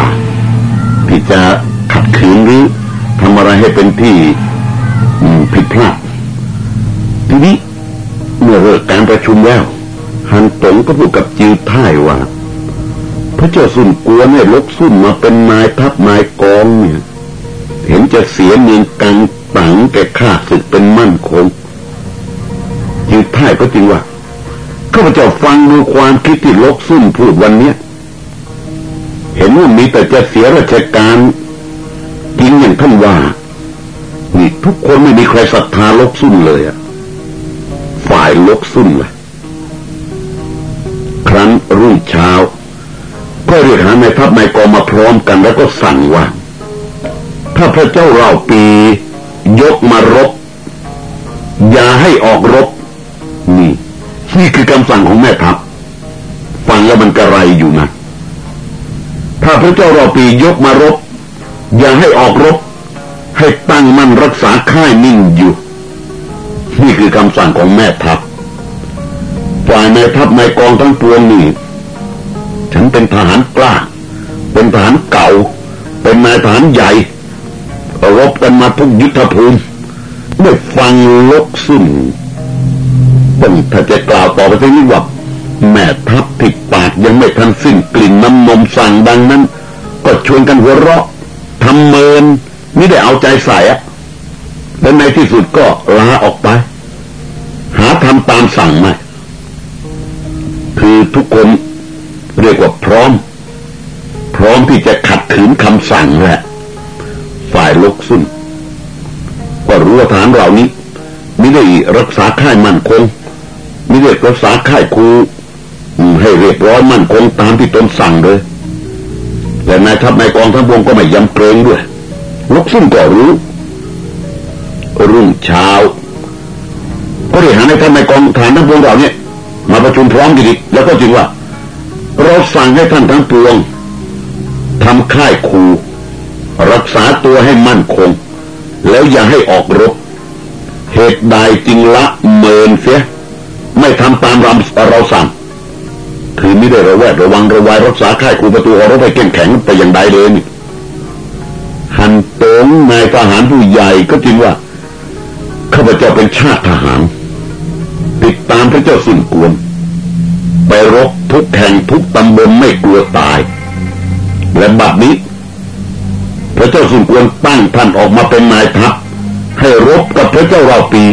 [SPEAKER 1] ที่จะขัดขืนหรือทำอะไรให้เป็นที่ผิดพลาดทีนี้เมื่อเลิกการประชุมแล้วฮันตงก็พูดกับจิวท่ายว่าพระเจ้าสุนกลัวเนี่ยลกสุนมาเป็นนายทัพนายกองเนี่ย เห็นจะเสียเมืองกัง ตังแก่ข้าศึกเป็นมั่นคงจิวท่ายก็จริงว่าข้าพเจ้าฟังดูความคิดที่ลกซุ่มพูดวันเนี้ยเห็นว่ามีแต่จะเสียราชการจริงอย่างท่านว่านี่ทุกคนไม่มีใครศรัทธาลกซุ่มเลยอะฝ่ายลกซุ่มเลยครั้นรุ่งเช้า ก็เรียกหาในทัพในกองมาพร้อมกันแล้วก็สั่งว่า ถ้าพระเจ้าเราปี ยกมารบ อย่าให้ออกรบ นี่ นี่คือคำสั่งของแม่ทัพฟังแล้วมันกระไรอยู่นะถ้าพระเจ้ารอปียกมารบ อย่าให้ออกรบ ให้ตั้งมั่นรักษาค่ายนิ่งอยู่นี่คือคำสั่งของแม่ทัพฝ่ายแม่ทัพในกองทั้งปวงนี่ฉันเป็นทหารกล้า เป็นทหารเก่า เป็นนายทหารใหญ่ รบกันมาทุกยุทธภูมิเมื่อฟังลกสุ่นต้องถ้าจะกล่าวต่อไปนี้ว่าแม่ทัพผิดปากยังไม่ทันสิ้นกลิ่นน้ำนมสั่งดังนั้น ก็ชวนกันหัวเราะทำเมินไม่ได้เอาใจใส่อะและในที่สุดก็ลาออกไป หาทำตามสั่งไหมคือทุกคนเรียกว่าพร้อม พร้อมที่จะขัดขืนคำสั่งแหละ สุนก็รู้ว่าฐานเหล่านี้ไม่ได้รักษาค่ายมั่นคงไม่ได้รักษาค่ายคูให้เรียบร้อยมั่นคงตามที่ตนสั่งเลยแต่นายทัพนายกองทั้งวงก็ไม่ยำเกรงด้วยลกซึ่งก็รู้ รุ่งเช้าก็ได้หานายทัพนายกองฐานทั้งวงเราเนี่ย มาประชุมพร้อมกันอีกแล้วก็จริงว่า เราสั่งให้ท่านทั้งปวงทำค่ายค รักษาตัวให้มั่นคง แล้วอย่าให้ออกรบ เหตุใดจึงละเมินเสีย ไม่ทำตามรำเราสั่งคือไม่ได้ระแวดระวังระวายรักษาค่ายครูประตูอรบไปเข้มแข็งแต่อย่างใดเลยนี่หันตงนายทหารผู้ใหญ่ก็จริงว่าข้าพเจ้าเป็นชาติทหาร ติดตามพระเจ้าสุนกวน ไปรบทุกแห่งทุกตำบลไม่กลัวตาย และบัดนี้ ระเจ้าสุนกวนตั้งท่านออกมาเป็นนายทัพให้รบกับพระเจ้าเราปี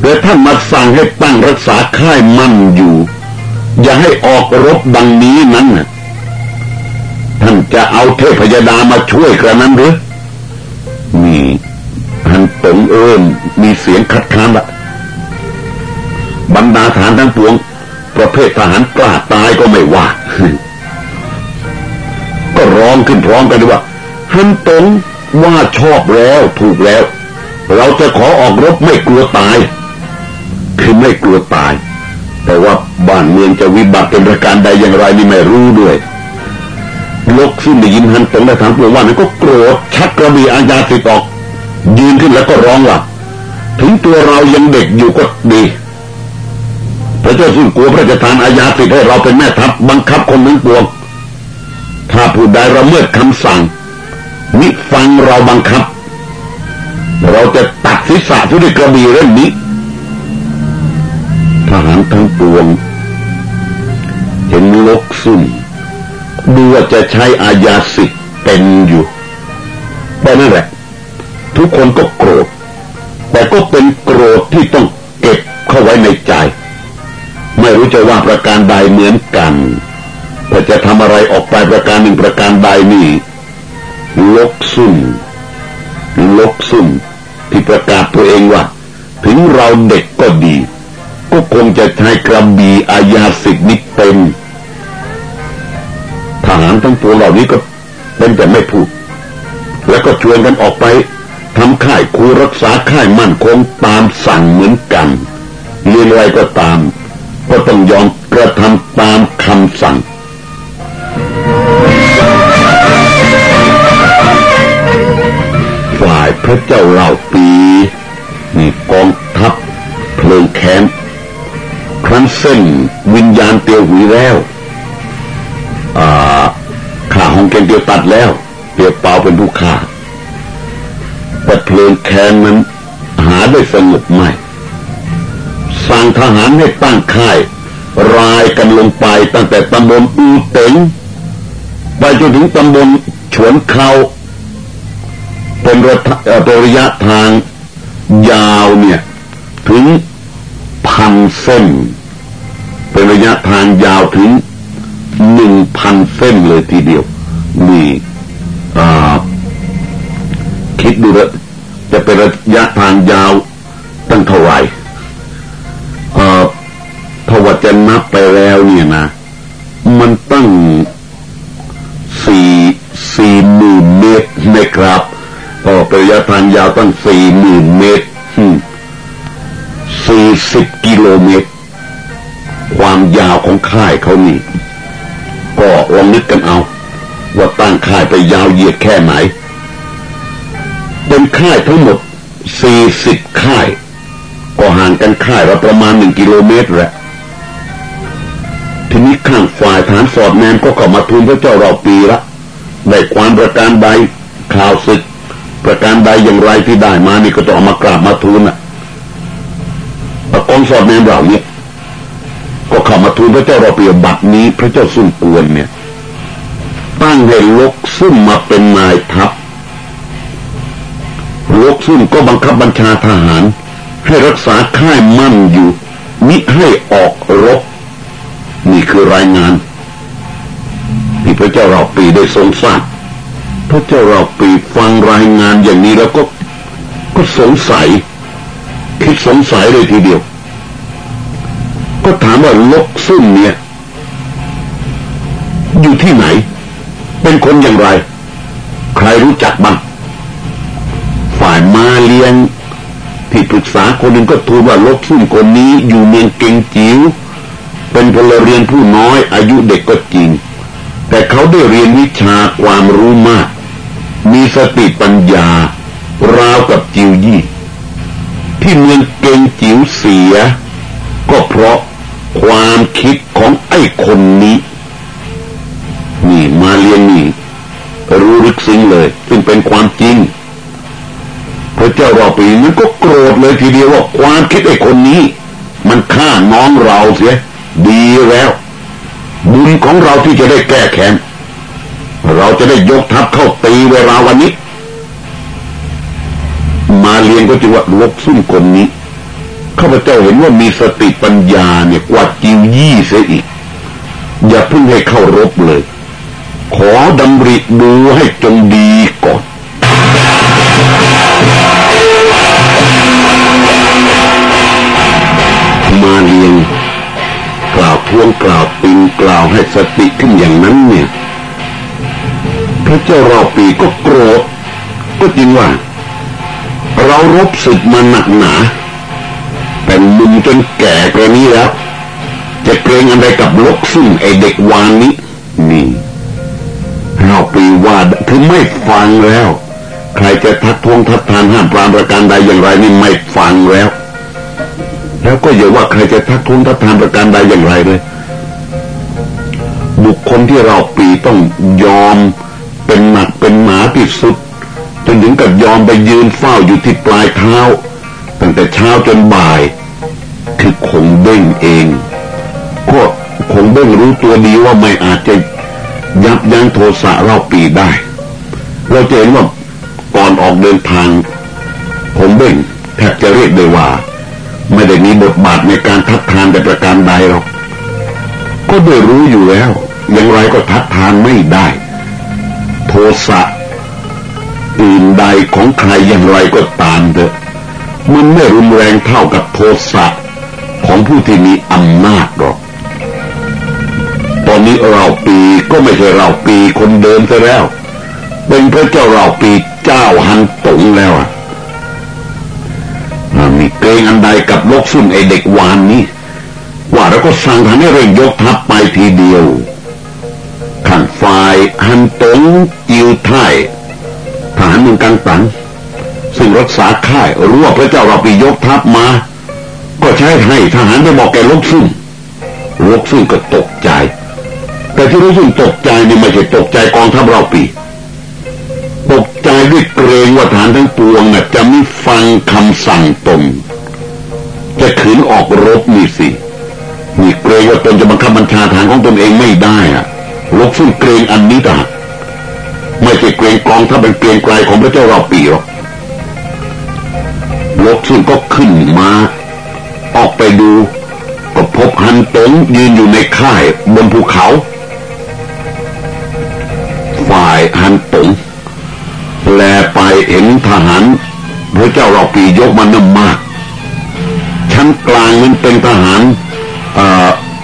[SPEAKER 1] แต่ท่านมาสั่งให้ตั้งรักษาค่ายมั่นอยู่ อย่าให้ออกรบดังนี้นั้นนะท่านจะเอาเทพยดามาช่วยกระนั้นหรือมีท่านตงเอิญมีเสียงคัดค้านละบรรดาฐานทั้งปวง ประเภททหารกล้าตายก็ไม่ว่า ก็ร้องขึ้นพร้อมกันด้วย ว่าฮันตงว่าชอบแล้วถูกแล้ว เราจะขอออกรบไม่กลัวตาย คือไม่กลัวตาย แต่ว่าบ้านเมืองจะวิบัติเป็นประการใดอย่างไรนี่ไม่รู้ด้วยลกซึ่งได้ยินฮันตงได้ถามตัวว่านั้นก็โกรธชักกระบี่อาญาติดออก ยืนขึ้นแล้วก็ร้องว่าถึงตัวเรายังเด็กอยู่ก็ดี พระเจ้าสุนกลัวพระราทานอาญาติดให้เราเป็นแม่ทัพบังคับคนนึงปวงถ้าผู้ใดราเมื่อคำสั่ง มิฟังเราบังคับ เราจะตัดศีรษะทุกกระบี่เรื่องนี้ทหารทั้งปวงเห็นลกซุ่มดูว่าจะใช้อาญาสิทธิ์เป็นอยู่เพราะนั่นแหละ ทุกคนก็โกรธ แต่ก็เป็นโกรธที่ต้องเก็บเข้าไว้ในใจ ไม่รู้จะว่าประการใดเหมือนกันถ้าจะทำอะไรออกไปประการหนึ่งประการใดนี่ ลกซุ่มลกซุ่มที่ประกาศตัวเองว่า ถึงเราเด็กก็ดี ก็คงจะใช้กระบี่อาญาสิทธิ์นี้เป็นทหารทั้งปวงเหล่านี้ก็เป็นแต่ไม่พูด แล้วก็ชวนกันออกไปทำค่ายคูรักษาค่ายมั่นคงตามสั่งเหมือนกันเรียนอะไรก็ตาม ก็ต้องยอมกระทำตามคำสั่ง พระเจ้าเหล่าปีนี่กองทัพเพลิงแค้นครั้นเส้นวิญญาณเตียวหุยแล้วอ่าข่าของเกนเตียวตัดแล้วเตียวเปาเป็นผู้ฆ่าแต่เพลิงแค้นนั้นหาได้สงบไม่สั่งทหารให้ตั้งค่าย รายกันลงไปตั้งแต่ตำบลอูเต็งไปจนถึงตำบลฉวนเขา เป็นระยะทางยาวเนี่ย ถึงพันเส้น เป็นระยะทางยาวถึงหนึ่งพันเส้นเลยทีเดียว นี่คิดดูว่าจะเป็นระยะทางยาวตั้งเท่าไหร่เอ่อถ้าว่าจะนับไปแล้วเนี่ยนะ มันตั้งสี่สี่หมื่นเมตรนะครับ ก็ระยะทางยาวตั้งสี่หมื่นเมตรสี่สิบกิโลเมตร ความยาวของค่ายเขานี่ ก็ลองนึกกันเอา ว่าตั้งค่ายไปยาวเหยียดแค่ไหน เป็นค่ายทั้งหมดสี่สิบค่าย ก็ห่างกันค่ายละประมาณหนึ่งกิโลเมตรแหละทีนี้ข้างฝ่ายฐานฟอดแมก็เข้ามาทูลพระเจ้าเราปีละได้ความประการใดข่าวศึก ประการใดอย่างไรที่ได้มานี่ก็ต้องมากราบมาทูลน่ะประกองสอดแมนเหล่านี้ก็เข้ามาทูลพระเจ้าเราเปียบัตรนี้พระเจ้าสุนกวนเนี่ย ตั้งให้ลกซุ่มมาเป็นนายทัพลกซุ่มก็บังคับบัญชาทหาร ให้รักษาค่ายมั่นอยู่มิให้ออกรบนี่คือรายงานที่พระเจ้าเราปีได้ทรงทราบ ระเจ้าเราปีฟังรายงานอย่างนี้แล้วก็ก็สงสัย คิดสงสัยเลยทีเดียว ก็ถามว่าลกซุ่มเนี่ย อยู่ที่ไหน เป็นคนอย่างไร ใครรู้จักบ้างฝ่ายมาเลียงที่ปรึกษาคนหนึ่งก็ทูลว่าลกซุ่มคนนี้อยู่เมืองเก่งจิ๋วเป็นพลเรือนผู้น้อยอายุเด็กก็จริง แต่เขาได้เรียนวิชาความรู้มาก มีสติปัญญาราวกับจิวยี่ ที่เมืองเกงจิ๋วเสีย ก็เพราะความคิดของไอ้คนนี้ นี่มาเรียนนี่ รู้ลึกซึ้งเลย ซึ่งเป็นความจริง พระเจ้ารอปีนั้นก็โกรธเลยทีเดียวว่าความคิดไอ้คนนี้ มันฆ่าน้องเราเสีย ดีแล้ว บุญของเราที่จะได้แก้แค้น เราจะได้ยกทัพเข้าตีเวลาวันนี้ มาเรียนก็จึงว่าลบซุ่มคนนี้ข้าพเจ้าเห็นว่ามีสติปัญญาเนี่ยกว่าจิวยี่เสียอีก อย่าเพิ่งให้เข้ารบเลย ขอดำริดูให้จงดีก่อนมาเรียนกล่าวทวงกล่าวปิงกล่าวให้สติขึ้นอย่างนั้นเนี่ย พระเจ้ารอปีก็โกรธก็จริงว่า เรารบศึกมาหนักหนาแต่มุมจนแก่กว่านี้แล้ว จะเกรงอะไรกับลกซึ่งไอเด็กวานนี้นี่เราปีว่าคือไม่ฟังแล้ว ใครจะทักท้วงทัดทานห้ามปรามประการใดอย่างไรนี่ไม่ฟังแล้ว แล้วก็อย่าว่าใครจะทักท้วงทัดทานประการใดอย่างไรเลยบุคคลที่เราปีต้องยอม เป็นหนักเป็นหมาที่สุดจนถึงกับยอมไปยืนเฝ้าอยู่ที่ปลายเท้า ตั้งแต่เช้าจนบ่าย คือคงเบ้งเอง ก็คงเบ้งรู้ตัวดีว่าไม่อาจจะยับยั้งโทสะเราปีได้ เราจะเห็นว่าก่อนออกเดินทางคงเบ้งแทบจะเรียกได้ว่า ไม่ได้มีบทบาทในการทัดทานแต่ประการใดหรอกก็ได้รู้อยู่แล้ว อย่างไรก็ทัดทานไม่ได้ สะอื่นใดของใครอย่างไรก็ตามเถอะมันไม่รุนแรงเท่ากับโทสะของผู้ที่มีอำนาจหรอก ตอนนี้เราปีก็ไม่ใช่เราปีคนเดิมซะแล้ว เป็นพระเจ้าเราปีเจ้าฮันตงแล้วอะมีเกรงอันใดกับลกซุ่นไอเด็กวานนี้ว่าเราก็สั่งทำให้เร่งยกทัพไปทีเดียว ข้าง ฝ่ายฮันตงจิวไทยทหารเมืองกังตังซึ่งรักษาค่ายรู้ว่าพระเจ้าเราปียกทัพมา ก็ใช้ให้ทหารไปบอกแกลกซุ่นลกซุ่นก็ตกใจ แต่ที่ลกซุ่นตกใจนี่ไม่ใช่ตกใจกองทัพเราปี ตกใจด้วยเกรงว่าฐานทั้งปวงน่ะจะไม่ฟังคำสั่งตนจะขืนออกรบนี่สินี่เกรงว่าตนจะบังคับบัญชาฐานของตนเองไม่ได้อะ ลกซึ่งเกรงอันนี้ต่างไม่ใช่เกรงกองถ้าเป็นเกรงไกลของพระเจ้าเราปีหรอกลกซึ่งก็ขึ้นมา ออกไปดูก็พบฮันตงยืนอยู่ในค่ายบนภูเขา ฝ่ายฮันตงแลไปเห็นทหารพระเจ้าเราปียกมันน้ำมาก ชั้นกลางนั้นเป็นทหาร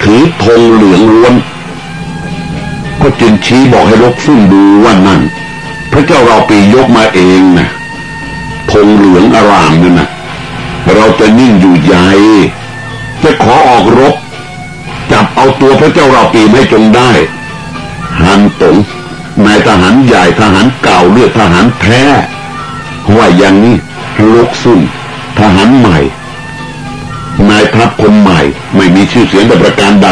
[SPEAKER 1] ถือธงเหลืองล้วน ก็จึงชี้บอกให้ลกซุ่นดูว่านั่น พระเจ้าเราปียกมาเองนะธงเหลืองอารามนั่นนะเราจะนิ่งอยู่ใหญ่จะขอออกรบจับเอาตัวพระเจ้าเราปีไม่จงได้ฮันตงนายทหารใหญ่ทหารเก่าเลือดทหารแท้ว่าอย่างนี้ลุกซุ่นทหารใหม่ นายทัพคนใหม่ ไม่มีชื่อเสียงแต่ประการใด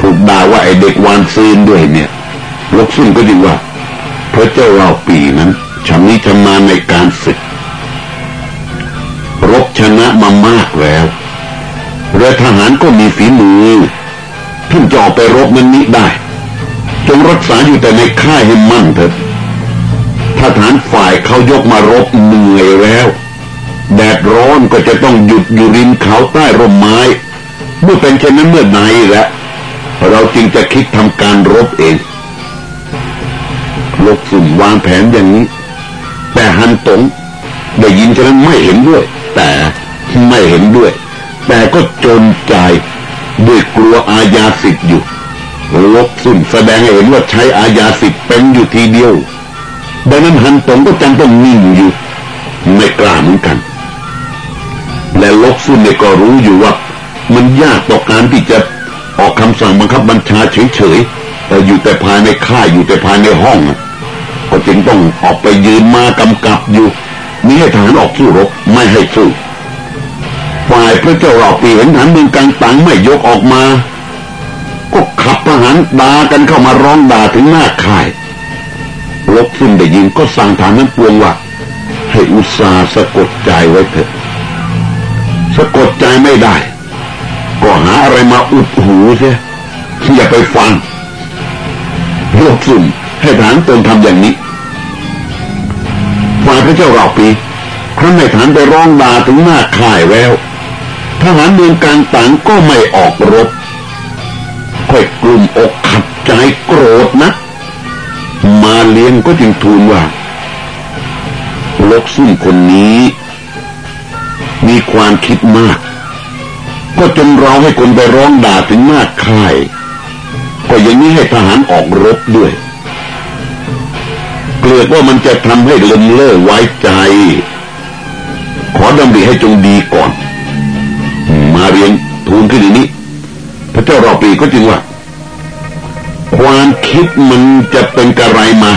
[SPEAKER 1] ถูกด่าว่าไอเด็กวานซีนด้วยเนี่ยลกซุ่นก็ดีว่าพระเจ้าเราปีนั้นชำนิชำนาญในการศึกรบชนะมามากแล้วเรือทหารก็มีฝีมือท่านจะออกไปรบมันนี้ได้ จงรักษาอยู่แต่ในค่ายให้มั่นเถิดถ้าฐานฝ่ายเขายกมารบเหนื่อยแล้วแดดร้อนก็จะต้องหยุดอยู่ริมเขาใต้ร่มไม้ เมื่อเป็นเช่นนั้นเมื่อไหนแล้ว เราจึงจะคิดทำการรบเองลกสุ่มวางแผนอย่างนี้ แต่ฮันตงได้ยินฉะนั้นไม่เห็นด้วย แต่ไม่เห็นด้วย แต่ก็จนใจด้วยกลัวอาญาสิทธิ์อยู่ลบสุ่นแสดงให้เห็นว่าใช้อาญาสิทธิ์เป็นอยู่ทีเดียว ดังนั้นฮันตงก็จำต้องนิ่งอยู่ ไม่กล้าเหมือนกัน และลบสุ่นเนี่ยก็รู้อยู่ว่า มันยากต่อการที่จะ ออกคำสั่งบังคับบัญชาเฉยๆแต่อยู่แต่ภายในค่ายอยู่แต่ภายในห้อง ก็จึงต้องออกไปยืนมากำกับอยู่มีให้ทหารออกสู้รบไม่ให้สู้ฝ่ายพระเจ้าเราปีเห็นฐานเมืองกลางตังไม่ยกออกมา ก็ขับทหารด่ากันเข้ามาร้องด่าถึงหน้าค่ายลบขึ้นได้ยินก็สั่งฐานนั้นปวงว่าให้อุตสาสะกดใจไว้เถอะสะกดใจไม่ได้ หาอะไรมาอุดหูเสียอย่าไปฟังลบสุ่มให้ฐานตนทำอย่างนี้ฝ่ายพระเจ้าเราปีครั้นในฐานไปร้องดาถึงหน้าค่ายแล้วทหารเมืองกลางต่างก็ไม่ออกรบค่อยกลุ่มอกขัดใจโกรธนะ มาเลียงก็จึงทูลว่าลกซุ่มคนนี้ มีความคิดมาก ก็จนเราให้คนไปร้องด่าถึงหน้าค่าย ก็ยังนี้ให้ทหารออกรบด้วยเกลือว่ามันจะทำให้ลมเล่อไว้ใจ ขอดำริให้จงดีก่อน มาเรียนทูลขึ้นอย่างนี้ พระเจ้ารอปีก็จึงว่า ความคิดมันจะเป็นกระไรมา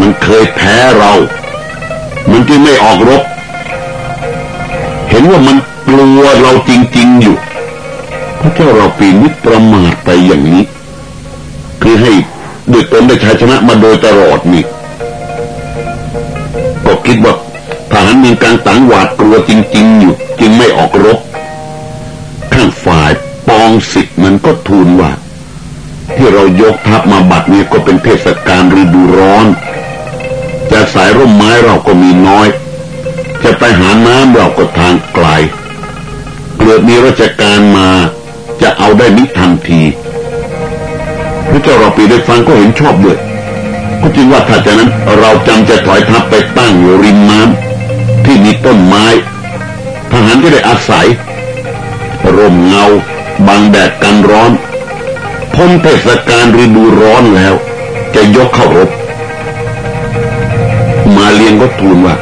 [SPEAKER 1] มันเคยแพ้เรา มันจึงไม่ออกรบ เห็นว่ามัน กลัวเราจริง ๆ อยู่ พระเจ้าเราปีนิประมาทไปอย่างนี้ คือให้ด้วยตนได้ชัยชนะมาโดยตลอดนี่ก็คิดว่าทหารมีการต่างหวาดกลัวจริง ๆ อยู่ จึงไม่ออกรบข้างฝ่ายปองสิทธิ์มันก็ทูลว่า ที่เรายกทัพมาบัดนี้ก็เป็นเทศกาลฤดูร้อนจะสายร่มไม้เราก็มีน้อย จะไปหาน้ำเราก็ทางไกล เกิดมีราชการมาจะเอาได้นิทันที พระเจ้าเราปีได้ฟังก็เห็นชอบด้วยก็จริงว่าถ้าจากนั้นเราจำจะถอยทัพไปตั้งอยู่ริมน้ำที่มีต้นไม้ ทหารที่ได้อาศัย ร่มเงาบังแดดกันร้อนพ้นเทศกาลฤดูร้อนแล้ว จะยกเข้ารบ มาเลียงก็ทูลว่า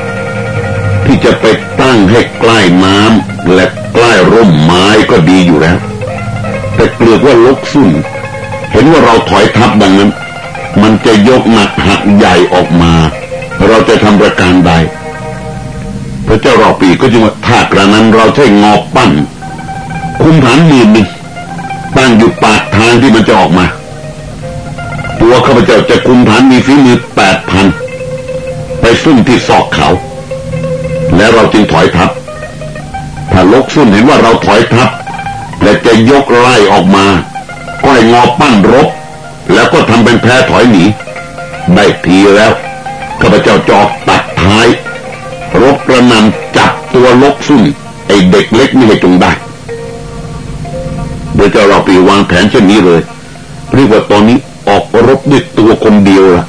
[SPEAKER 1] ที่จะไป ตั้งให้ใกล้น้ำและใกล้ร่มไม้ก็ดีอยู่แล้ว แต่เกลือว่าลกสุ่นเห็นว่าเราถอยทับดังนั้น มันจะยกหนักหักใหญ่ออกมา เราจะทำประการใด พระเจ้ารอปีก็จึงว่าถ้ากระนั้นเราใช้งอปั้น คุมฐานมีหนึ่งตั้งอยู่ปากทางที่มันจะออกมา ตัวข้าพเจ้าจะคุมฐานมีฝีมือแปดพันไปซุ่มที่ซอกเขา และเราจึงถอยทับถ้าลกซุ่มเห็นว่าเราถอยทับและจะยกไล่ออกมาก็ให้งอปั้นรบ แล้วก็ทำเป็นแพ้ถอยหนีได้ทีแล้วข้าพเจ้าจอกตัดท้าย รบกระนำจับตัวลกซุ่มไอเด็กเล็กนี่ให้จงได้โดยเจ้าเราปีวางแผนเช่นนี้เลยเรียกว่าตอนนี้ออกรบด้วยตัวคนเดียวละ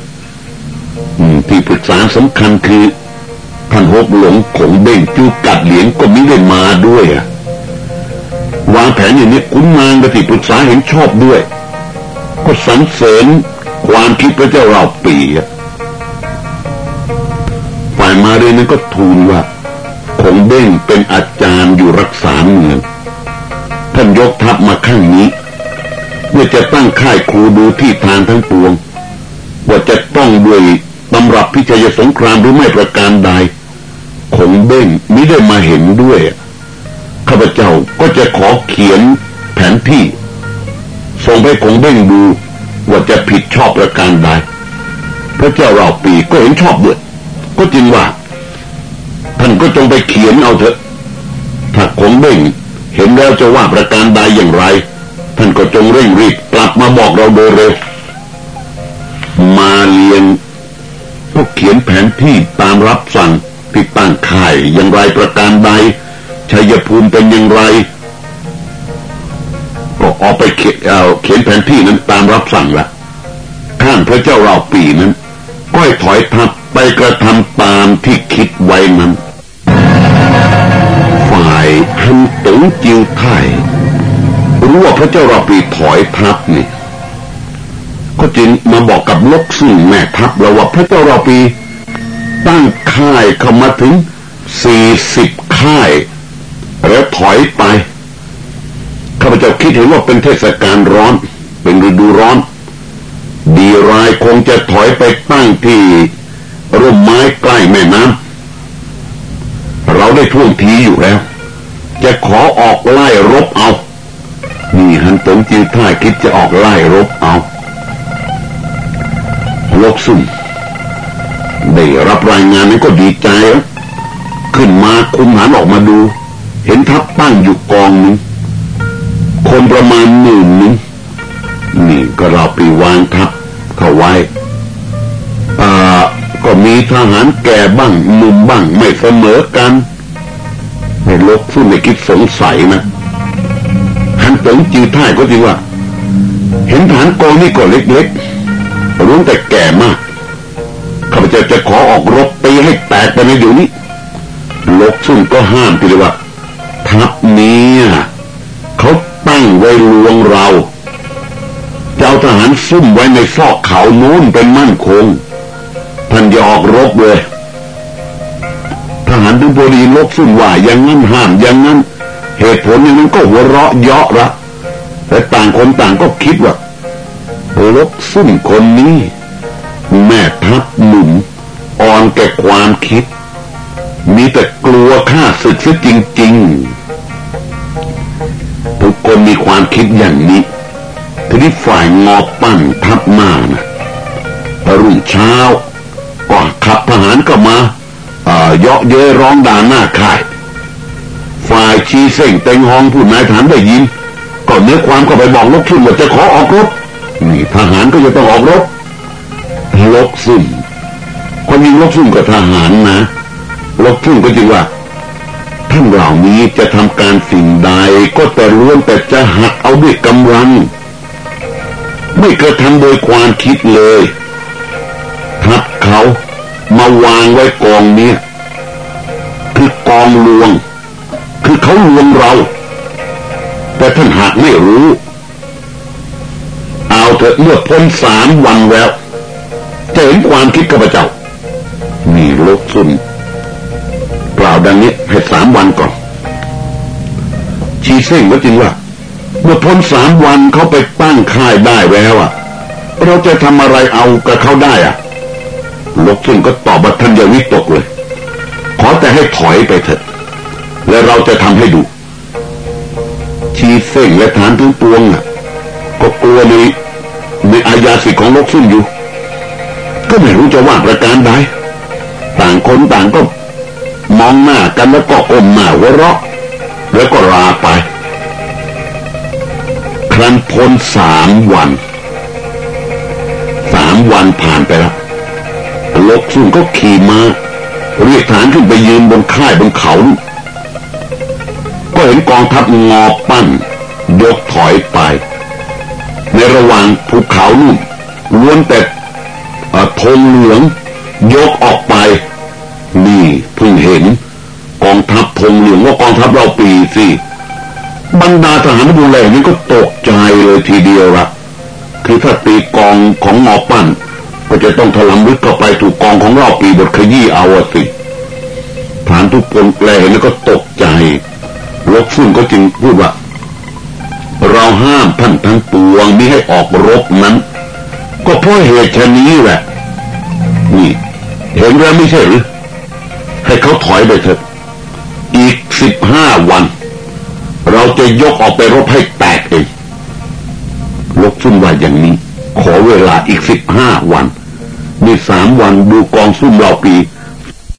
[SPEAKER 1] ที่ปรึกษาสำคัญคือ ท่านฮบหลงขงเบ่งจูกัดเหลียงก็มิได้มาด้วยอะวางแผนอย่างนี้คุณนางกที่ปรึกษาเห็นชอบด้วย ก็สรรเสริญความคิดพระเจ้าเราปีอะฝ่ายมาเรนั้นก็ทูลว่าคงเบ้งเป็นอาจารย์อยู่รักษาเมืองท่านยกทัพมาข้างนี้เมื่อจะตั้งค่ายครูดูที่ทางทั้งปวง ว่าจะต้องด้วย ตำรับพิชัยสงครามหรือไม่ประการใดคงเบ้งไมิได้มาเห็นด้วย ข้าพเจ้าก็จะขอเขียนแผนที่ส่งไปคงเบ้งดูว่าจะผิดชอบประการใดพระเจ้าเราปีก็เห็นชอบด้วย ก็จริงว่า ท่านก็จงไปเขียนเอาเถอะถ้าคงเบ้งเห็นแล้วจะว่าประการใดอย่างไร ท่านก็จงเร่งรีบกลับมาบอกเราโดยเร็ว เขียนแผนที่ตามรับสั่งที่ตั้งค่ายอย่างไรประการใดชัยภูมิเป็นอย่างไร ก็ออกไปเขียนเเขียนแผนที่นั้นตามรับสั่งละข้างพระเจ้าเราปีนั้นก็ถอยทับไปกระทำตามที่คิดไว้นั้น ฝ่ายฮันตงจิวไทยรู้ว่าพระเจ้าเราปีถอยทับนี่ ก็จึงมาบอกกับลกซึ่งแม่ทัพเราว่าพระเจ้าเราปีตั้งค่ายเข้ามาถึงสี่สิบค่าย แล้วถอยไปข้าพเจ้าคิดเห็นว่าเป็นเทศกาลร้อน เป็นฤดูร้อน ดีรายคงจะถอยไปตั้งที่ร่มไม้ใกล้แม่น้ำเราได้ท่วงทีอยู่แล้ว จะขอออกไล่รบเอา นี่ฮันตงจีท่าคิดจะออกไล่รบเอา ลกซุ่มได้รับรายงานนี้นก็ดีใจขึ้นมาคุมหันออกมาดู เห็นทัพตั้งอยู่กองนึงคนประมาณหมื่นนึงนี่ก็เราไปวางทัพเข้าไว้อ่าก็มีทหารแก่บ้างหนุ่มบ้างไม่เสมอกันให้ลกซุ่มไม่คิดสงสัยนะฮันเติงจือท่ายก็จริงว่า เห็นฐานกองนี่ก็เล็กๆ รู้แต่แก่มากข้าพเจ้าจะขอออกรบตีให้แตกไปในเดี๋ยวนี้ลกซุ่มก็ห้ามทีเลยว่าทัพนี้เขาตั้งไว้ลวงเราเจ้าทหารซุ่มไว้ในซอกเขาโน้นเป็นมั่นคงท่านอย่าออกรบเลยทหารดูบดีลกซุ่มว่าอย่างนั้นห้ามอย่างนั้น เหตุผลอย่างนั้นก็หัวเราะเยาะละแต่ต่างคนต่างก็คิดว่า ลกซุ่มคนนี้ แม่ทัพหนุ่มอ่อนแก่ความคิด มีแต่กลัวข้าศึกซะจริง ๆ ทุกคนมีความคิดอย่างนี้ทีนี้ฝ่ายงอปั้นทัพมานะรุ่งเช้าก็ขับทหารก็มาเยาะเย้ยร้องด่าหน้าค่าย ฝ่ายชีเส่งเต็งฮองผู้นายฐานได้ยินก็เนื้อความก็ไปบอกลกชุนว่าจะขอออกรบ นี่ทหารก็จะต้องออกรบลกซุ่มคนยิงลกซุ่มกับทหารนะลบทุ่งก็จริงว่าท่านเหล่านี้จะทำการสิ่งใดก็แต่ล้วนแต่จะหักเอาด้วยกำลังไม่กระทำโดยความคิดเลยทับเขามาวางไว้กองเนี้ยคือกองลวง คือเขาลวงเรา แต่ท่านหากไม่รู้ ถอะเมื่อพ้นสามวันแล้วจะเห็นความคิดข้าพเจ้า นี่ลกซุนกล่าวดังนี้ให้สามวันก่อน ชีเส้งก็จริงว่า เมื่อพ้นสามวันเขาไปตั้งค่ายได้แล้วอะ เราจะทำอะไรเอากับเขาได้อะลกซุนก็ตอบว่าท่านยวิตกเลย ขอแต่ให้ถอยไปเถอะ และเราจะทำให้ดูชีเส้งและฐานทุงปวงอะก็กลัวในในอาญาสิทธิ์ของลกซุนอยู่ ก็ไม่รู้จะว่าประการใดต่างคนต่างก็มองหน้ากันแล้วก็อมหน้าหัวเราะ แล้วก็ลาไป ครั้นพ้นสามวัน สามวันผ่านไปแล้วลกซุ่งก็ขี่มาเรียกฐานขึ้นไปยืนบนค่ายบนเขา ก็เห็นกองทัพงอปั้นยกถอยไป ในระหว่างภูเขานู่นล้วนแต่ธงเหลือง ยกออกไป นี่เพิ่งเห็น กองทัพธงเหลืองว่ากองทัพเราปีสิบรรดาทหารบูแลนี่ก็ตกใจเลยทีเดียวละคือถ้าตีกองของงอปั้น ก็จะต้องถลำลึกเข้าไปถูกกองของเราปีบทขยี้เอาสิฐานทุกคนแปลเห็นแล้วก็ตกใจลกฟุ้นก็จึงพูดว่า ห้ามท่านทั้งปวงม่ให้ออกรบนั้น ก็เพราะเหตุชนี้แหละนี่เห็นแล้วไม่ใช่หรือให้เขาถอยไปเถอะอีกสิบห้าวัน เราจะยกออกไปรบให้แตกเองลกซุ่มว่าอย่างนี้ ขอเวลาอีกสิบห้าวันมีสามวันดูกองซุ่มเราปี